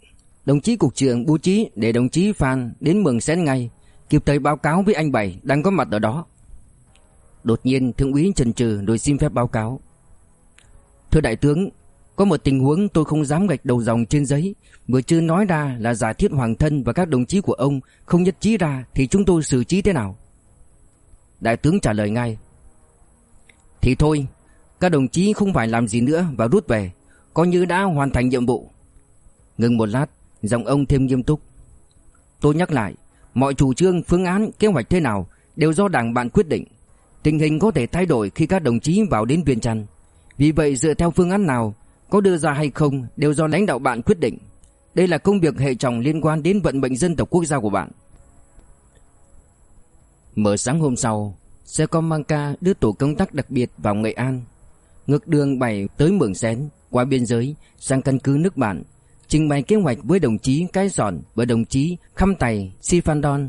Đồng chí cục trưởng bố trí để đồng chí Phan đến mừng xén ngay, kịp thời báo cáo với anh Bảy đang có mặt ở đó. Đột nhiên thượng úy trần trừ rồi xin phép báo cáo. Thưa đại tướng, có một tình huống tôi không dám gạch đầu dòng trên giấy, vừa chưa nói ra là giả thiết hoàng thân và các đồng chí của ông không nhất trí ra thì chúng tôi xử trí thế nào? Đại tướng trả lời ngay. Thì thôi, các đồng chí không phải làm gì nữa và rút về, coi như đã hoàn thành nhiệm vụ. Ngừng một lát, Giọng ông thêm nghiêm túc Tôi nhắc lại Mọi chủ trương, phương án, kế hoạch thế nào Đều do đảng bạn quyết định Tình hình có thể thay đổi khi các đồng chí vào đến Viên trăn Vì vậy dựa theo phương án nào, có đưa ra hay không đều do lãnh đạo bạn quyết định. Đây là công việc hệ trọng liên quan đến vận mệnh dân tộc quốc gia của bạn. Mở sáng hôm sau, xe con mang ca đưa tổ công tác đặc biệt vào Nghệ An. Ngược đường bảy tới Mường Xén, qua biên giới, sang căn cứ nước bạn, trình bày kế hoạch với đồng chí Cái Giòn và đồng chí Khăm Tài Sifandon.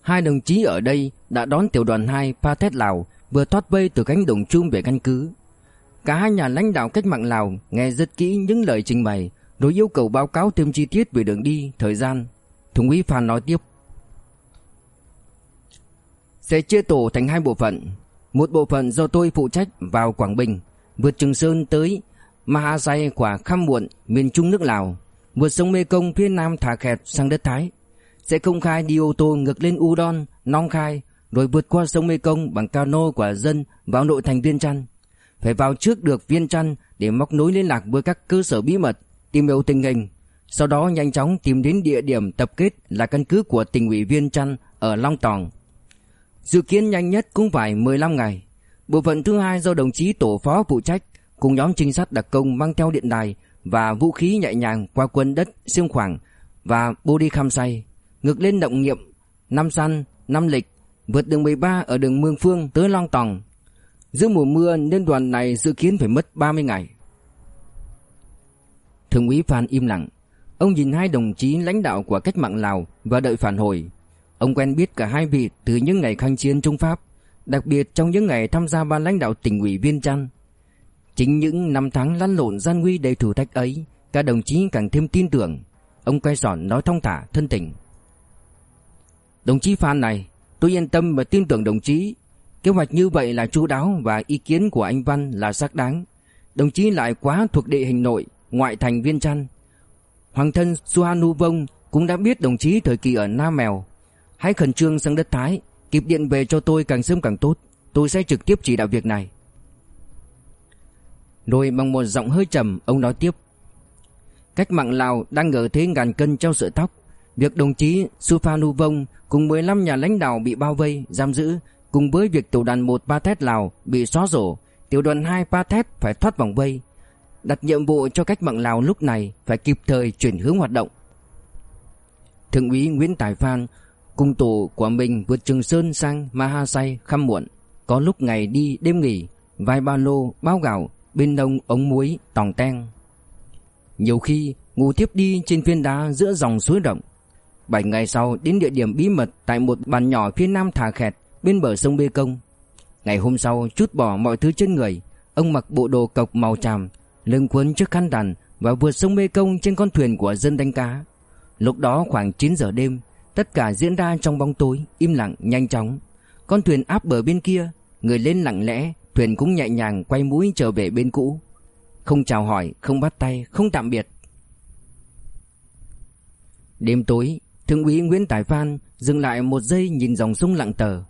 Hai đồng chí ở đây đã đón tiểu đoàn 2 Pathet Lào vừa thoát vây từ cánh đồng chung về căn cứ. Cả hai nhà lãnh đạo cách mạng Lào nghe rất kỹ những lời trình bày rồi yêu cầu báo cáo thêm chi tiết về đường đi, thời gian. Thượng úy Phan nói tiếp. Sẽ chia tổ thành hai bộ phận. Một bộ phận do tôi phụ trách vào Quảng Bình, vượt Trường Sơn tới Mahasay quả Khăm Muộn, miền Trung nước Lào, vượt sông Mekong phía nam thả khẹt sang đất Thái. Sẽ công khai đi ô tô ngược lên Udon, Nong Khai, rồi vượt qua sông Mekong bằng cano của dân vào nội thành Viên trăn. Phải vào trước được Viên Chăn để móc nối liên lạc với các cơ sở bí mật, tìm hiểu tình hình. Sau đó nhanh chóng tìm đến địa điểm tập kết là căn cứ của tỉnh ủy Viên Chăn ở Long Tòng. Dự kiến nhanh nhất cũng phải 15 ngày. Bộ phận thứ hai do đồng chí tổ phó phụ trách cùng nhóm trinh sát đặc công mang theo điện đài và vũ khí nhẹ nhàng qua quân đất Siêng Khoảng và Bô Đi Kham Say, ngược lên động nghiệm năm săn năm Lịch, vượt đường 13 ở đường Mương Phương tới Long Tòng. Giữa mùa mưa nên đoàn này dự kiến phải mất 30 ngày. Thượng úy Phan im lặng, ông nhìn hai đồng chí lãnh đạo của cách mạng Lào và đợi phản hồi. Ông quen biết cả hai vị từ những ngày kháng chiến Trung Pháp, đặc biệt trong những ngày tham gia ban lãnh đạo tỉnh ủy Viên Chăn. Chính những năm tháng lăn lộn gian nguy đầy thử thách ấy, các đồng chí càng thêm tin tưởng. Ông quay sòn nói thong thả, thân tình. Đồng chí Phan này, tôi yên tâm và tin tưởng đồng chí. Kế hoạch như vậy là chú đáo và ý kiến của anh Văn là xác đáng. Đồng chí lại quá thuộc địa hình nội, ngoại thành Viên trăn. Hoàng thân Suhanu Vong cũng đã biết đồng chí thời kỳ ở Nam Mèo. Hãy khẩn trương sang đất Thái, kịp điện về cho tôi càng sớm càng tốt. Tôi sẽ trực tiếp chỉ đạo việc này. Rồi bằng một giọng hơi trầm ông nói tiếp Cách mạng Lào đang ở thế ngàn cân treo sợi tóc Việc đồng chí Supanu Vong cùng 15 nhà lãnh đạo bị bao vây, giam giữ Cùng với việc tiểu đoàn 1 Pathet Lào bị xóa rổ Tiểu đoàn 2 Pathet phải thoát vòng vây Đặt nhiệm vụ cho cách mạng Lào lúc này phải kịp thời chuyển hướng hoạt động Thượng úy Nguyễn Tài Phan cùng tổ của mình vượt Trường Sơn sang Mahasay khăm muộn Có lúc ngày đi đêm nghỉ vai ba lô, bao gạo bên đông ống muối tòng ten. Nhiều khi ngủ tiếp đi trên viên đá giữa dòng suối rộng. Bảy ngày sau đến địa điểm bí mật tại một bàn nhỏ phía nam thả khẹt bên bờ sông Bê Công. Ngày hôm sau chút bỏ mọi thứ trên người, ông mặc bộ đồ cộc màu tràm, lưng quấn chiếc khăn đàn và vượt sông Bê Công trên con thuyền của dân đánh cá. Lúc đó khoảng 9 giờ đêm, tất cả diễn ra trong bóng tối, im lặng, nhanh chóng. Con thuyền áp bờ bên kia, người lên lặng lẽ, Thuyền cũng nhẹ nhàng quay mũi trở về bên cũ Không chào hỏi, không bắt tay, không tạm biệt Đêm tối Thượng úy Nguyễn Tài Phan dừng lại một giây nhìn dòng sông lặng tờ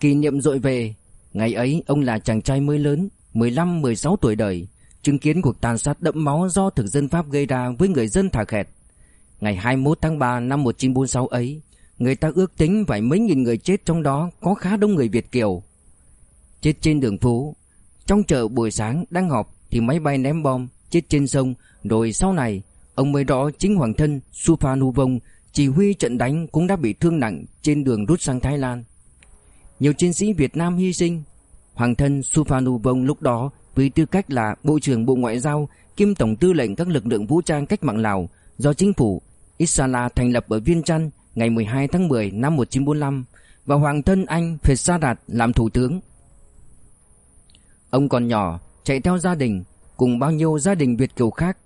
Kỷ niệm dội về. Ngày ấy, ông là chàng trai mới lớn 15-16 tuổi đời, Chứng kiến cuộc tàn sát đẫm máu do thực dân Pháp gây ra với người dân thả khẹt. Ngày 21 tháng 3 năm 1946 ấy, Người ta ước tính phải mấy nghìn người chết trong đó có khá đông người Việt Kiều. Chết trên đường phố, Trong chợ buổi sáng đang họp Thì máy bay ném bom, Chết trên sông. Rồi sau này, Ông mới rõ chính hoàng thân Suphanuvong Chỉ huy trận đánh cũng đã bị thương nặng Trên đường rút sang Thái Lan. Nhiều chiến sĩ Việt Nam hy sinh Hoàng thân Suphanuvong lúc đó Với tư cách là Bộ trưởng Bộ Ngoại giao Kiêm Tổng tư lệnh các lực lượng vũ trang cách mạng Lào Do chính phủ Isala thành lập ở Viên Chăn Ngày 12 tháng 10 năm 1945 Và hoàng thân anh Phệt Sa Đạt làm thủ tướng Ông còn nhỏ, chạy theo gia đình, cùng bao nhiêu gia đình Việt kiều khác,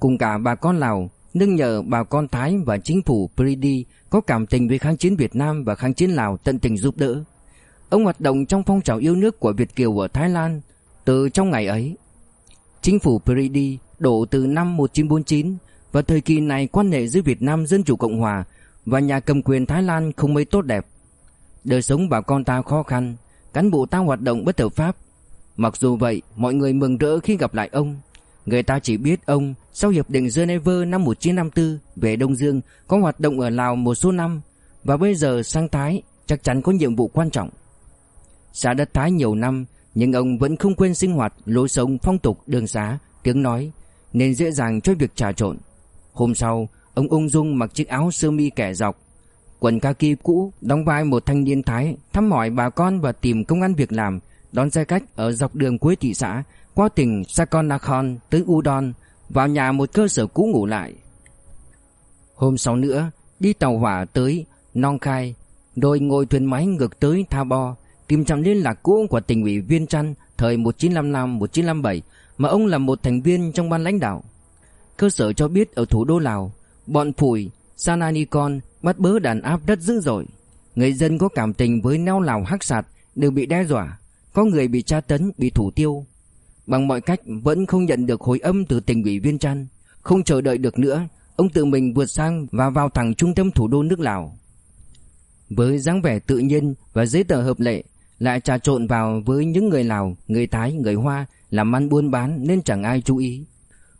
cùng cả bà con Lào, nương nhờ bà con Thái và chính phủ Pridi có cảm tình với kháng chiến Việt Nam và kháng chiến Lào tận tình giúp đỡ. Ông hoạt động trong phong trào yêu nước của Việt kiều ở Thái Lan từ trong ngày ấy. Chính phủ Pridi đổ từ năm 1949 và thời kỳ này quan hệ giữa Việt Nam Dân Chủ Cộng Hòa và nhà cầm quyền Thái Lan không mấy tốt đẹp. Đời sống bà con ta khó khăn, cán bộ ta hoạt động bất hợp pháp, Mặc dù vậy, mọi người mừng rỡ khi gặp lại ông. Người ta chỉ biết ông sau Hiệp định Geneva năm 1954 về Đông Dương có hoạt động ở Lào một số năm và bây giờ sang Thái chắc chắn có nhiệm vụ quan trọng. Xã đất Thái nhiều năm, Nhưng ông vẫn không quên sinh hoạt, Lối sống phong tục đường xá, Tiếng nói, Nên dễ dàng cho việc trà trộn. Hôm sau, Ông ung dung mặc chiếc áo sơ mi kẻ dọc, Quần kaki cũ, Đóng vai một thanh niên Thái, Thăm hỏi bà con và tìm công ăn việc làm, Đón xe khách ở dọc đường cuối thị xã, Qua tỉnh Sakonnakhon tới Udon, Vào nhà một cơ sở cũ ngủ lại. Hôm sau nữa, Đi tàu hỏa tới Nong Khai, Rồi ngồi thuyền máy ngược tới Tha Bo Tìm trạm liên lạc cũ của tỉnh ủy Viên Trăn Thời 1955-1957 Mà ông là một thành viên trong ban lãnh đạo. Cơ sở cho biết ở thủ đô Lào Bọn phủi Sananikon bắt bớ đàn áp rất dữ dội. Người dân có cảm tình với neo Lào hắc sạt Đều bị đe dọa Có người bị tra tấn, bị thủ tiêu. Bằng mọi cách vẫn không nhận được hồi âm từ tỉnh ủy Viên Trăn. Không chờ đợi được nữa Ông tự mình vượt sang và vào thẳng trung tâm thủ đô nước Lào. Với dáng vẻ tự nhiên và giấy tờ hợp lệ lại trà trộn vào với những người Lào, người Thái, người Hoa Làm ăn buôn bán nên chẳng ai chú ý.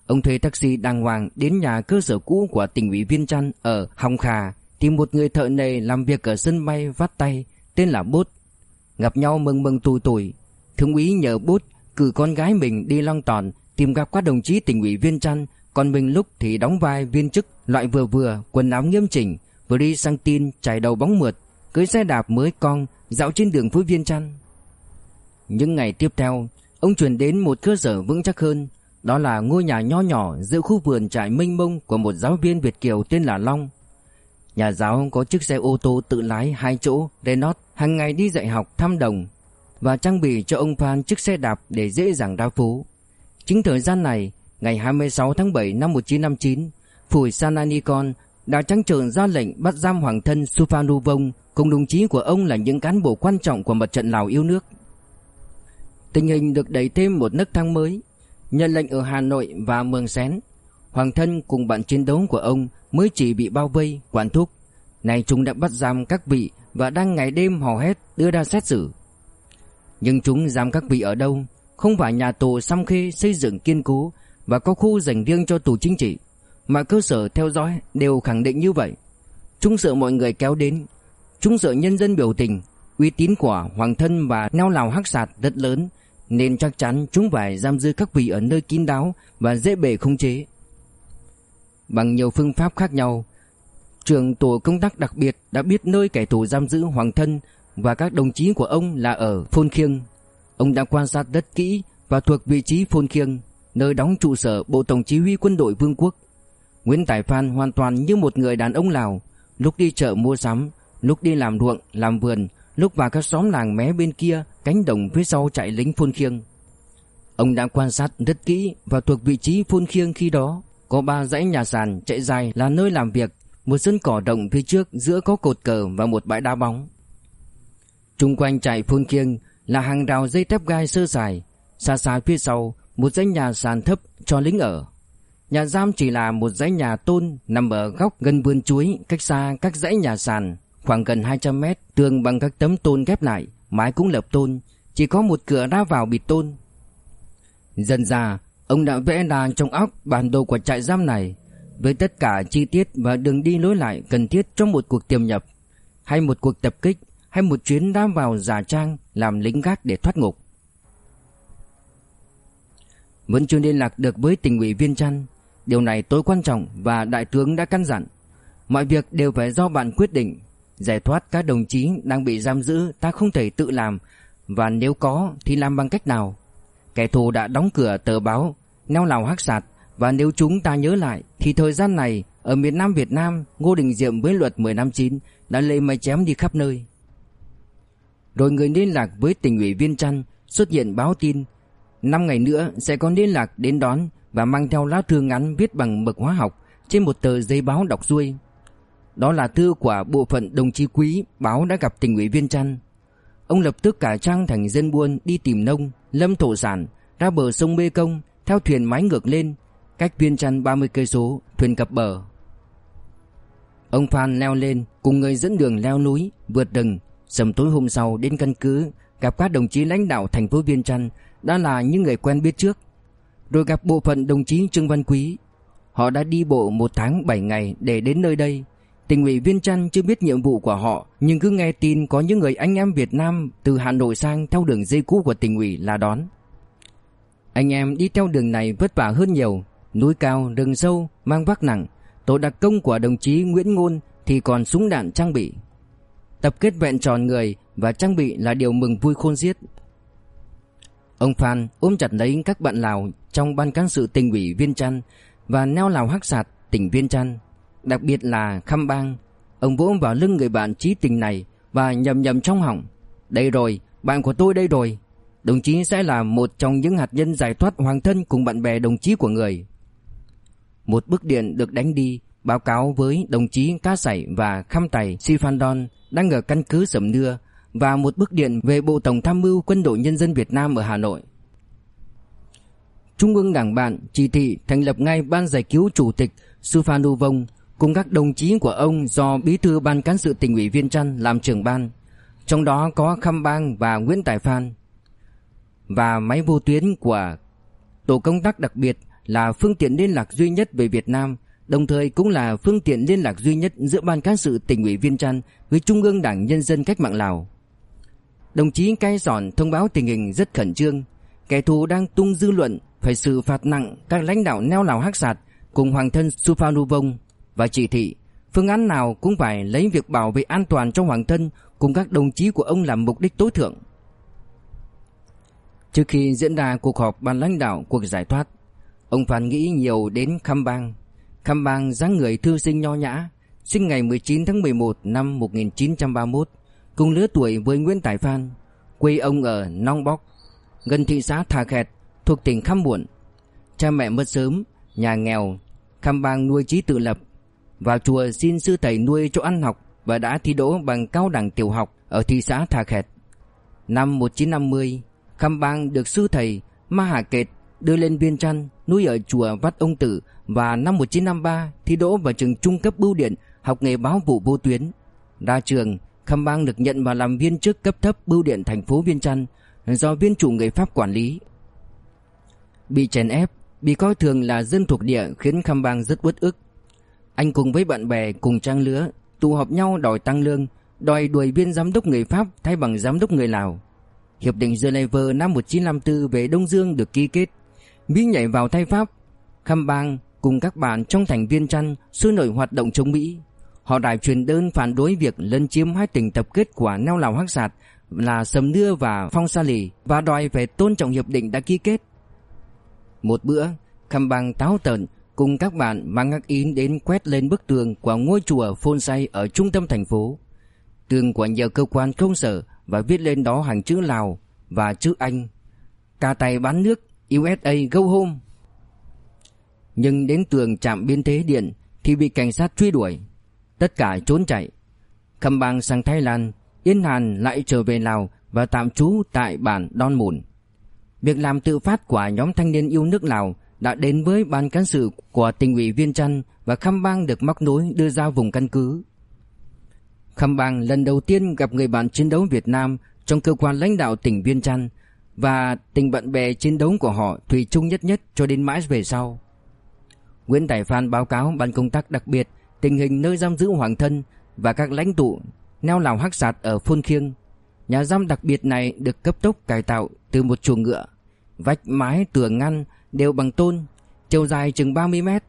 Ông thuê taxi đàng hoàng đến nhà cơ sở cũ của tỉnh ủy Viên Trăn ở Hồng Khà Tìm một người thợ nề làm việc ở sân bay vắt tay tên là Bút Gặp nhau mừng mừng tủi tủi. Thượng úy nhờ Bút cử con gái mình đi long tòn Tìm gặp các đồng chí tỉnh ủy Viên Trăn Còn mình lúc thì đóng vai viên chức loại vừa vừa Quần áo nghiêm chỉnh Vừa đi sang tin chải đầu bóng mượt cưỡi xe đạp mới con Dạo trên đường phố Viên Chăn. Những ngày tiếp theo Ông chuyển đến một cơ sở vững chắc hơn đó là ngôi nhà nho nhỏ giữa khu vườn trại mênh mông của một giáo viên Việt Kiều tên là Long. Nhà giáo có chiếc xe ô tô tự lái hai chỗ Renault hàng ngày đi dạy học thăm đồng và trang bị cho ông Phan chiếc xe đạp để dễ dàng ra phố. Chính thời gian này, ngày 26 tháng 7 năm 1959, Phủi Sananikon đã trắng trợn ra lệnh bắt giam hoàng thân Supanu Vong cùng đồng chí của ông là những cán bộ quan trọng của mặt trận Lào yêu nước. Tình hình được đẩy thêm một nấc thang mới Nhận lệnh ở Hà Nội và Mường Xén. Hoàng thân cùng bạn chiến đấu của ông Mới chỉ bị bao vây, quản thúc. Này chúng đã bắt giam các vị Và đang ngày đêm hò hét đưa ra xét xử. Nhưng chúng giam các vị ở đâu? Không phải nhà tù xăm Khê xây dựng kiên cố Và có khu dành riêng cho tù chính trị. Mà cơ sở theo dõi đều khẳng định như vậy Chúng sợ mọi người kéo đến Chúng sợ nhân dân biểu tình Uy tín của Hoàng thân và neo lào hắc sạt rất lớn nên chắc chắn chúng phải giam giữ các vị ở nơi kín đáo và dễ bề khống chế. Bằng nhiều phương pháp khác nhau, trưởng tổ công tác đặc biệt đã biết nơi kẻ thù giam giữ hoàng thân và các đồng chí của ông là ở Phôn Khiêng. Ông đã quan sát rất kỹ và thuộc vị trí Phôn Khiêng, nơi đóng trụ sở Bộ Tổng Chỉ huy Quân đội Vương quốc. Nguyễn Tài Phan hoàn toàn như một người đàn ông Lào, lúc đi chợ mua sắm, lúc đi làm ruộng, làm vườn, lúc vào các xóm làng mé bên kia Cánh đồng phía sau chạy lính phun khiêng. Ông đã quan sát rất kỹ Và thuộc vị trí phun khiêng khi đó. Có ba dãy nhà sàn chạy dài là nơi làm việc Một sân cỏ rộng phía trước Giữa có cột cờ và một bãi đá bóng. Trung quanh chạy phun khiêng Là hàng rào dây thép gai sơ sài. Xa xa phía sau Một dãy nhà sàn thấp cho lính ở. Nhà giam chỉ là một dãy nhà tôn Nằm ở góc gần vườn chuối, Cách xa các dãy nhà sàn, Khoảng gần 200 mét, Tường bằng các tấm tôn ghép lại, Mái cũng lợp tôn, Chỉ có một cửa ra vào bịt tôn. Dần ra, Ông đã vẽ ra trong óc bản đồ của trại giam này, Với tất cả chi tiết và đường đi lối lại cần thiết trong một cuộc tiềm nhập, Hay một cuộc tập kích, Hay một chuyến ra vào giả trang Làm lính gác để thoát ngục. Vẫn chưa liên lạc được với tỉnh ủy Viên Trăn Điều này tối quan trọng và đại tướng đã căn dặn. Mọi việc đều phải do bạn quyết định. Giải thoát các đồng chí đang bị giam giữ ta không thể tự làm, Và nếu có thì làm bằng cách nào? Kẻ thù đã đóng cửa tờ báo, Neo lào hắc sạt, Và nếu chúng ta nhớ lại Thì thời gian này Ở miền Nam Việt Nam, Ngô Đình Diệm với luật 10 năm 9 Đã lấy máy chém đi khắp nơi. Rồi người liên lạc với tỉnh ủy Viên Trăn Xuất hiện báo tin, Năm ngày nữa sẽ có liên lạc đến đón và mang theo lá thư ngắn viết bằng mực hóa học Trên một tờ giấy báo đọc xuôi đó là thư của bộ phận đồng chí quý báo đã gặp tỉnh ủy Viên Trăn. Ông lập tức cải trang thành dân buôn đi tìm nông, lâm thổ sản, ra bờ sông Mê Công, theo thuyền mái ngược lên, cách Viên Trăn 30 cây số, thuyền cập bờ. Ông Phan leo lên cùng người dẫn đường leo núi, vượt rừng, sầm tối hôm sau đến căn cứ gặp các đồng chí lãnh đạo thành phố Viên Trăn đã là những người quen biết trước. Rồi gặp bộ phận đồng chí Trương Văn Quý. Họ đã đi bộ một tháng 7 ngày để đến nơi đây. Tỉnh ủy Viên Chăn chưa biết nhiệm vụ của họ Nhưng cứ nghe tin có những người anh em Việt Nam Từ Hà Nội sang theo đường dây cũ của tỉnh ủy là đón. Anh em đi theo đường này vất vả hơn nhiều. Núi cao, rừng sâu, mang vác nặng. Tổ đặc công của đồng chí Nguyễn Ngôn Thì còn súng đạn trang bị. Tập kết vẹn tròn người Và trang bị là điều mừng vui khôn xiết. Ông Phan ôm chặt lấy các bạn Lào trong ban cán sự tỉnh ủy Viên Chăn Và neo Lào Hắc Sạt tỉnh Viên Chăn Đặc biệt là Khăm Bang. Ông vỗ vào lưng người bạn trí tình này Và nhầm nhầm trong họng Đây rồi, bạn của tôi đây rồi. Đồng chí sẽ là một trong những hạt nhân giải thoát hoàng thân Cùng bạn bè đồng chí của người. Một bức điện được đánh đi Báo cáo với đồng chí Cá Sảy và Khăm Tài Sifandon Đang ở căn cứ Sầm Nưa Và một bức điện về Bộ Tổng Tham mưu Quân đội Nhân dân Việt Nam ở Hà Nội. Trung ương Đảng bạn chỉ thị thành lập ngay Ban giải cứu Chủ tịch Sufanu Vong cùng các đồng chí của ông do Bí thư Ban cán sự tỉnh ủy Viên Chăn làm trưởng ban, trong đó có Khăm Bang và Nguyễn Tài Phan. Và máy vô tuyến của tổ công tác đặc biệt là phương tiện liên lạc duy nhất về Việt Nam, đồng thời cũng là phương tiện liên lạc duy nhất giữa Ban cán sự tỉnh ủy Viên Chăn với Trung ương Đảng Nhân dân Cách mạng Lào. Đồng chí Cai Sòn thông báo tình hình rất khẩn trương, kẻ thù đang tung dư luận phải xử phạt nặng các lãnh đạo neo Lào hắc sạt cùng hoàng thân Suphanuvong và chỉ thị phương án nào cũng phải lấy việc bảo vệ an toàn cho hoàng thân cùng các đồng chí của ông làm mục đích tối thượng. Trước khi diễn ra cuộc họp ban lãnh đạo cuộc giải thoát, ông Phan nghĩ nhiều đến Khăm Bang. Khăm Bang dáng người thư sinh nho nhã, sinh ngày 19 tháng 11 năm 1931, cùng lứa tuổi với Nguyễn Tài Phan, quê ông ở Nong Bóc, gần thị xã Thà Khẹt, thuộc tỉnh Khăm Muộn. Cha mẹ mất sớm, nhà nghèo, Khăm Bang nuôi trí tự lập, vào chùa xin sư thầy nuôi cho ăn học và đã thi đỗ bằng cao đẳng tiểu học ở thị xã Thà Khẹt. Năm 1950, Khăm Bang được sư thầy Ma Hà Kệt đưa lên Viên Trăn nuôi ở chùa Vắt Ông Tử và năm 1953 thi đỗ vào trường trung cấp bưu điện học nghề báo vụ vô tuyến. Ra trường, Khăm Bang được nhận vào làm viên chức cấp thấp bưu điện thành phố Viên Trăn do viên chủ người Pháp quản lý. Bị chèn ép, bị coi thường là dân thuộc địa khiến Khăm Bang rất uất ức. Anh cùng với bạn bè cùng trang lứa tụ họp nhau đòi tăng lương, đòi đuổi viên giám đốc người Pháp thay bằng giám đốc người Lào. Hiệp định Geneva năm 1954 về Đông Dương được ký kết. Mỹ nhảy vào thay Pháp. Khăm Bang cùng các bạn trong thành viên chăn sôi nổi hoạt động chống Mỹ. Họ đài truyền đơn phản đối việc lân chiếm hai tỉnh tập kết của neo Lào Hắc Sạt là Sầm Nưa và Phong Sa Lì và đòi phải tôn trọng hiệp định đã ký kết. Một bữa, Khăm Bang táo tợn cùng các bạn mang ngắc ý đến quét lên bức tường của ngôi chùa Phôn Say ở trung tâm thành phố. Tường của nhiều cơ quan công sở và viết lên đó hàng chữ Lào và chữ Anh. cà tay bán nước USA go home. Nhưng đến tường trạm biên thế điện thì bị cảnh sát truy đuổi. Tất cả trốn chạy. Khâm bang sang Thái Lan, Yên Hàn lại trở về Lào và tạm trú tại bản Don Mùn. Việc làm tự phát của nhóm thanh niên yêu nước Lào đã đến với ban cán sự của tỉnh ủy Viên Chăn và Khăm Bang được móc nối đưa ra vùng căn cứ. Khăm Bang lần đầu tiên gặp người bạn chiến đấu Việt Nam trong cơ quan lãnh đạo tỉnh Viên Chăn và tình bạn bè chiến đấu của họ thủy chung nhất nhất cho đến mãi về sau. Nguyễn Tài Phan báo cáo ban công tác đặc biệt tình hình nơi giam giữ hoàng thân và các lãnh tụ neo lào hắc sạt ở Phôn Khiêng. Nhà giam đặc biệt này được cấp tốc cải tạo từ một chuồng ngựa, vách mái tường ngăn đều bằng tôn, chiều dài chừng 30 mét,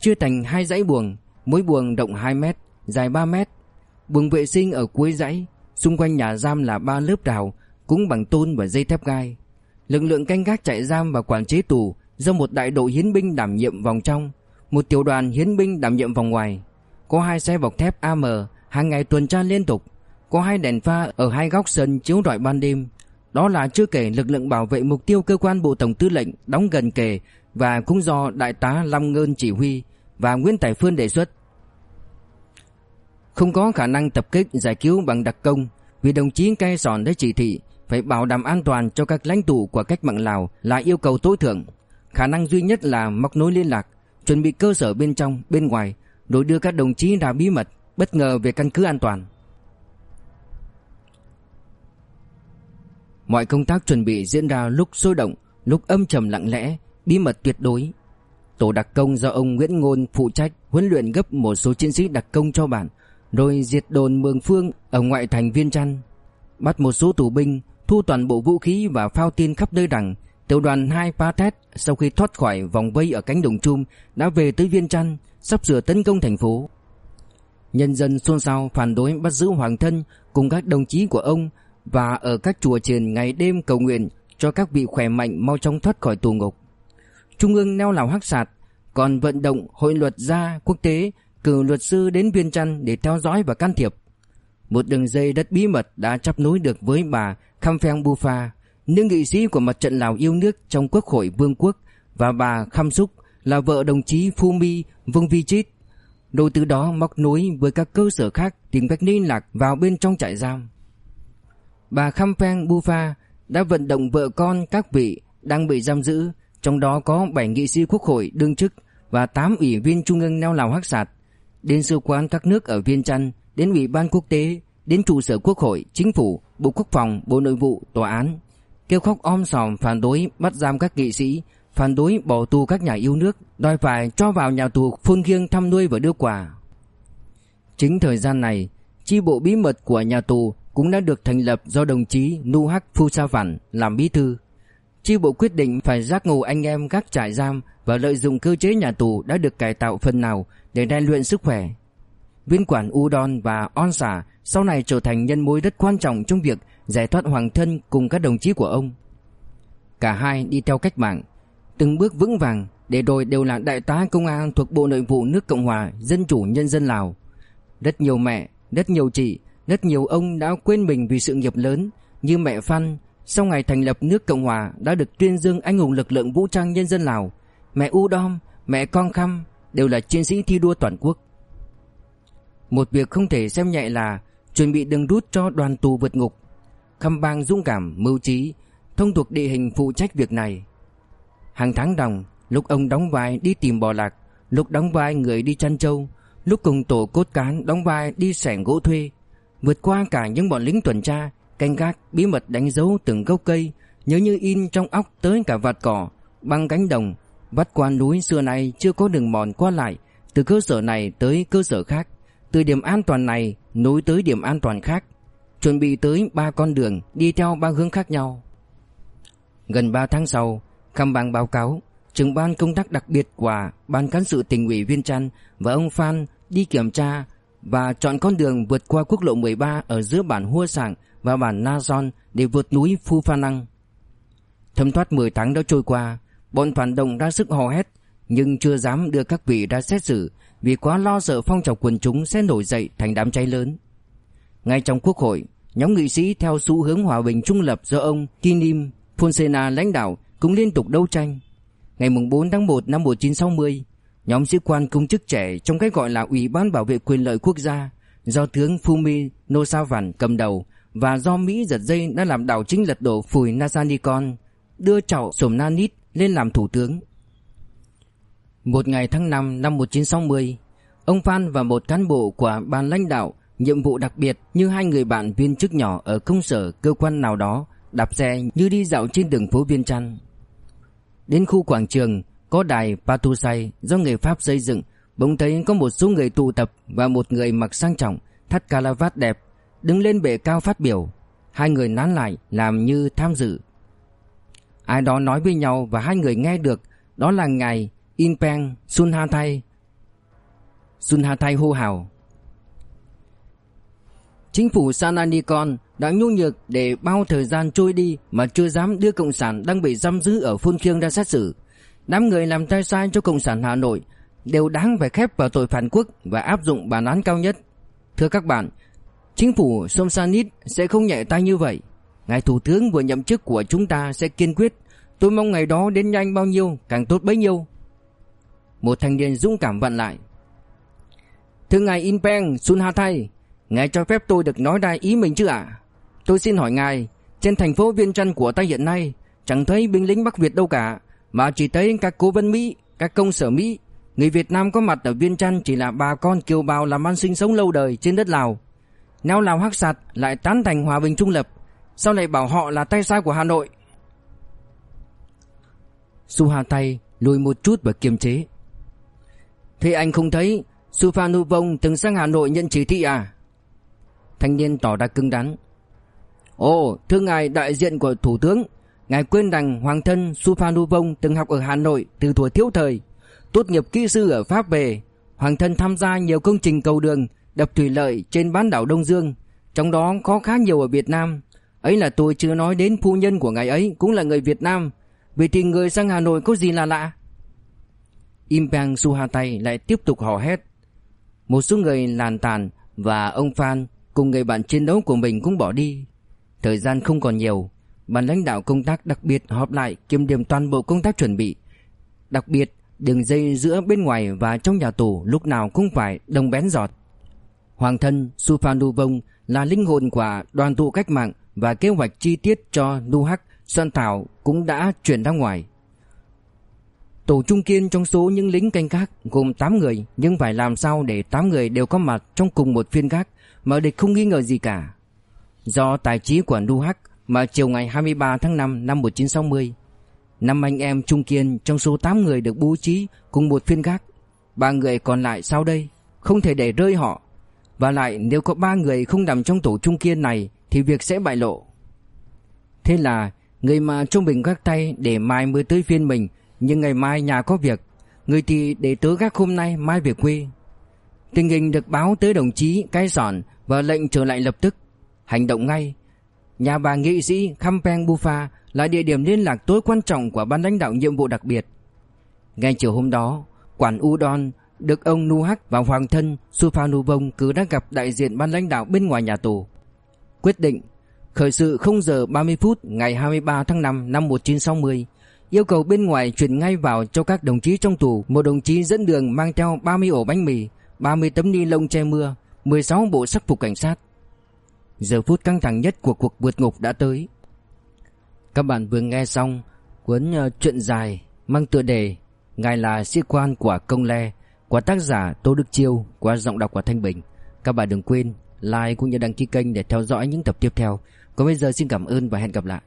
chia thành hai dãy buồng, mỗi buồng rộng 2 mét, dài 3 mét. Buồng vệ sinh ở cuối dãy, xung quanh nhà giam là ba lớp rào, cũng bằng tôn và dây thép gai. Lực lượng canh gác trại giam và quản chế tù do một đại đội hiến binh đảm nhiệm vòng trong, một tiểu đoàn hiến binh đảm nhiệm vòng ngoài. Có hai xe bọc thép AM hàng ngày tuần tra liên tục, có hai đèn pha ở hai góc sân chiếu rọi ban đêm, đó là chưa kể lực lượng bảo vệ mục tiêu cơ quan Bộ Tổng Tư lệnh đóng gần kề và cũng do Đại tá Lâm ngân chỉ huy và Nguyễn Tài Phương đề xuất. Không có khả năng tập kích giải cứu bằng đặc công vì đồng chí cai sòn đã chỉ thị phải bảo đảm an toàn cho các lãnh tụ của cách mạng Lào là yêu cầu tối thượng. Khả năng duy nhất là móc nối liên lạc, chuẩn bị cơ sở bên trong, bên ngoài, rồi đưa các đồng chí ra bí mật, bất ngờ về căn cứ an toàn. Mọi công tác chuẩn bị diễn ra lúc sôi động, lúc âm trầm lặng lẽ, bí mật tuyệt đối. Tổ đặc công do ông Nguyễn Ngôn phụ trách huấn luyện gấp một số chiến sĩ đặc công cho bản, Rồi diệt đồn Mường Phương ở ngoại thành Viên Trăn Bắt một số tù binh Thu toàn bộ vũ khí và phao tin khắp nơi đằng Tiểu đoàn 2 Pathet sau khi thoát khỏi vòng vây ở cánh đồng chum đã về tới Viên Trăn, sắp sửa tấn công thành phố. Nhân dân xôn xao phản đối bắt giữ Hoàng thân cùng các đồng chí của ông và ở các chùa truyền ngày đêm cầu nguyện cho các vị khỏe mạnh mau chóng thoát khỏi tù ngục. Trung ương neo lào hắc sạt, còn vận động hội luật gia quốc tế cử luật sư đến Viên Trăn để theo dõi và can thiệp. Một đường dây đất bí mật đã chấp nối được với bà Kham Bufa, nữ nghị sĩ của mặt trận Lào yêu nước trong Quốc hội Vương quốc và bà Kham Súc là vợ đồng chí Phumi Vi Chít. Rồi từ đó móc nối với các cơ sở khác tìm cách liên lạc vào bên trong trại giam. Bà Kham Bufa đã vận động vợ con các vị đang bị giam giữ, trong đó có 7 nghị sĩ quốc hội đương chức và 8 ủy viên trung ương neo Lào Hắc Sạt, đến sứ quán các nước ở Viên Chăn, đến ủy ban quốc tế, đến trụ sở quốc hội, chính phủ, bộ quốc phòng, bộ nội vụ, tòa án, kêu khóc om sòm phản đối bắt giam các nghị sĩ, phản đối bỏ tù các nhà yêu nước, đòi phải cho vào nhà tù phun khiêng thăm nuôi và đưa quà. Chính thời gian này, chi bộ bí mật của nhà tù cũng đã được thành lập do đồng chí Nu Hắc Phu Sa Vản làm bí thư. Chi bộ quyết định phải giác ngộ anh em các trại giam và lợi dụng cơ chế nhà tù đã được cải tạo phần nào để rèn luyện sức khỏe. Viên quản Udon và On Sa sau này trở thành nhân mối rất quan trọng trong việc giải thoát hoàng thân cùng các đồng chí của ông. Cả hai đi theo cách mạng, từng bước vững vàng để rồi đều là đại tá công an thuộc Bộ Nội vụ nước Cộng hòa Dân chủ Nhân dân Lào. Rất nhiều mẹ, rất nhiều chị, rất nhiều ông đã quên mình vì sự nghiệp lớn như mẹ Phan sau ngày thành lập nước Cộng hòa đã được tuyên dương anh hùng lực lượng vũ trang nhân dân Lào. Mẹ U Đom, mẹ Con Khăm đều là chiến sĩ thi đua toàn quốc. Một việc không thể xem nhẹ là chuẩn bị đường rút cho đoàn tù vượt ngục Khăm bang dũng cảm, mưu trí, thông thuộc địa hình phụ trách việc này. Hàng tháng đồng, lúc ông đóng vai đi tìm bò lạc, lúc đóng vai người đi chăn trâu, lúc cùng tổ cốt cán đóng vai đi xẻng gỗ thuê, vượt qua cả những bọn lính tuần tra, canh gác bí mật đánh dấu từng gốc cây, nhớ như in trong óc tới cả vạt cỏ, băng cánh đồng, vắt qua núi xưa nay chưa có đường mòn qua lại, từ cơ sở này tới cơ sở khác, từ điểm an toàn này nối tới điểm an toàn khác, chuẩn bị tới ba con đường đi theo ba hướng khác nhau. Gần 3 tháng sau, Khăm Bang báo cáo, trưởng ban công tác đặc biệt của ban cán sự tỉnh ủy Viên Trăn và ông Phan đi kiểm tra và chọn con đường vượt qua quốc lộ 13 ở giữa bản Hua Sảng và bản Na Son để vượt núi Phu Pha Năng. Thấm thoát 10 tháng đã trôi qua, bọn phản động ra sức hò hét nhưng chưa dám đưa các vị ra xét xử vì quá lo sợ phong trào quần chúng sẽ nổi dậy thành đám cháy lớn. Ngay trong quốc hội, nhóm nghị sĩ theo xu hướng hòa bình trung lập do ông Kinim Fonsena lãnh đạo cũng liên tục đấu tranh. Ngày 4 tháng 1 năm 1960, nhóm sĩ quan công chức trẻ trong cái gọi là Ủy ban Bảo vệ quyền lợi quốc gia do tướng Fumi Nosavan cầm đầu và do Mỹ giật dây đã làm đảo chính lật đổ Phùi Nasanikon, đưa chậu Somnanit lên làm thủ tướng. Một ngày tháng 5 năm 1960, ông Phan và một cán bộ của ban lãnh đạo Nhiệm vụ đặc biệt như hai người bạn viên chức nhỏ ở công sở cơ quan nào đó đạp xe như đi dạo trên đường phố Viên Trăn. Đến khu quảng trường có đài Patusai do người Pháp xây dựng, bỗng thấy có một số người tụ tập và một người mặc sang trọng, thắt calavat đẹp, đứng lên bệ cao phát biểu. Hai người nán lại làm như tham dự. Ai đó nói với nhau và hai người nghe được, đó là ngài Inpeng Sunhathai. Sunhathai hô hào. Chính phủ Sananikon đã nhu nhược để bao thời gian trôi đi mà chưa dám đưa Cộng sản đang bị giam giữ ở Phun Khiêng ra xét xử. Đám người làm tay sai cho Cộng sản Hà Nội đều đáng phải khép vào tội phản quốc và áp dụng bản án cao nhất. Thưa các bạn, chính phủ Somsanit sẽ không nhẹ tay như vậy. Ngài Thủ tướng vừa nhậm chức của chúng ta sẽ kiên quyết. Tôi mong ngày đó đến nhanh bao nhiêu, càng tốt bấy nhiêu. Một thanh niên dũng cảm vặn lại. Thưa ngài Inpeng Sunhathai, Ngài cho phép tôi được nói ra ý mình chứ ạ Tôi xin hỏi ngài Trên thành phố Viên Trăn của ta hiện nay Chẳng thấy binh lính Bắc Việt đâu cả mà chỉ thấy các cố vấn Mỹ Các công sở Mỹ Người Việt Nam có mặt ở Viên chăn Chỉ là bà con kiều bào làm ăn sinh sống lâu đời trên đất Lào neo Lào hắc sạt lại tán thành hòa bình trung lập sau lại bảo họ là tay sai của Hà Nội Su Hà tay lùi một chút và kiềm chế Thế anh không thấy Suphanuvong từng sang Hà Nội nhận chỉ thị à? Thanh niên tỏ ra cứng đắn. Ồ, thưa ngài đại diện của Thủ tướng, ngài quên rằng Hoàng thân Suphanuvong từng học ở Hà Nội từ tuổi thiếu thời, tốt nghiệp kỹ sư ở Pháp về. Hoàng thân tham gia nhiều công trình cầu đường, đập thủy lợi trên bán đảo Đông Dương, trong đó có khá nhiều ở Việt Nam. Ấy là tôi chưa nói đến phu nhân của ngài ấy cũng là người Việt Nam, vì thì người sang Hà Nội có gì là lạ? Im Bang Suhatai lại tiếp tục hò hét. Một số người làn tàn và ông Phan cùng người bạn chiến đấu của mình cũng bỏ đi. Thời gian không còn nhiều, ban lãnh đạo công tác đặc biệt họp lại kiểm điểm toàn bộ công tác chuẩn bị. Đặc biệt, đường dây giữa bên ngoài và trong nhà tù lúc nào cũng phải đồng bén giọt. Hoàng thân Suphandu Vong là linh hồn của đoàn tụ cách mạng và kế hoạch chi tiết cho Nu Hắc soạn thảo cũng đã chuyển ra ngoài. Tổ trung kiên trong số những lính canh gác gồm 8 người nhưng phải làm sao để 8 người đều có mặt trong cùng một phiên gác mà địch không nghi ngờ gì cả. Do tài trí của Nu Hắc mà chiều ngày 23 tháng 5 năm 1960, năm anh em trung kiên trong số 8 người được bố trí cùng một phiên gác. Ba người còn lại sau đây, không thể để rơi họ. Và lại nếu có ba người không nằm trong tổ trung kiên này thì việc sẽ bại lộ. Thế là người mà trung bình gác tay để mai mới tới phiên mình nhưng ngày mai nhà có việc, người thì để tớ gác hôm nay mai về quê. Tình hình được báo tới đồng chí cai sòn và lệnh trở lại lập tức. Hành động ngay. Nhà bà nghị sĩ Kampeng Bufa là địa điểm liên lạc tối quan trọng của ban lãnh đạo nhiệm vụ đặc biệt. Ngay chiều hôm đó, quản Udon được ông Nu Hắc và hoàng thân Suphanuvong cứ đã gặp đại diện ban lãnh đạo bên ngoài nhà tù. Quyết định khởi sự 0 giờ 30 phút ngày 23 tháng 5 năm 1960 yêu cầu bên ngoài chuyển ngay vào cho các đồng chí trong tù một đồng chí dẫn đường mang theo 30 ổ bánh mì, 30 tấm ni lông che mưa, 16 bộ sắc phục cảnh sát. Giờ phút căng thẳng nhất của cuộc vượt ngục đã tới. Các bạn vừa nghe xong cuốn uh, truyện dài mang tựa đề Ngài là sĩ quan của công le của tác giả Tô Đức Chiêu qua giọng đọc của Thanh Bình. Các bạn đừng quên like cũng như đăng ký kênh để theo dõi những tập tiếp theo. Còn bây giờ xin cảm ơn và hẹn gặp lại.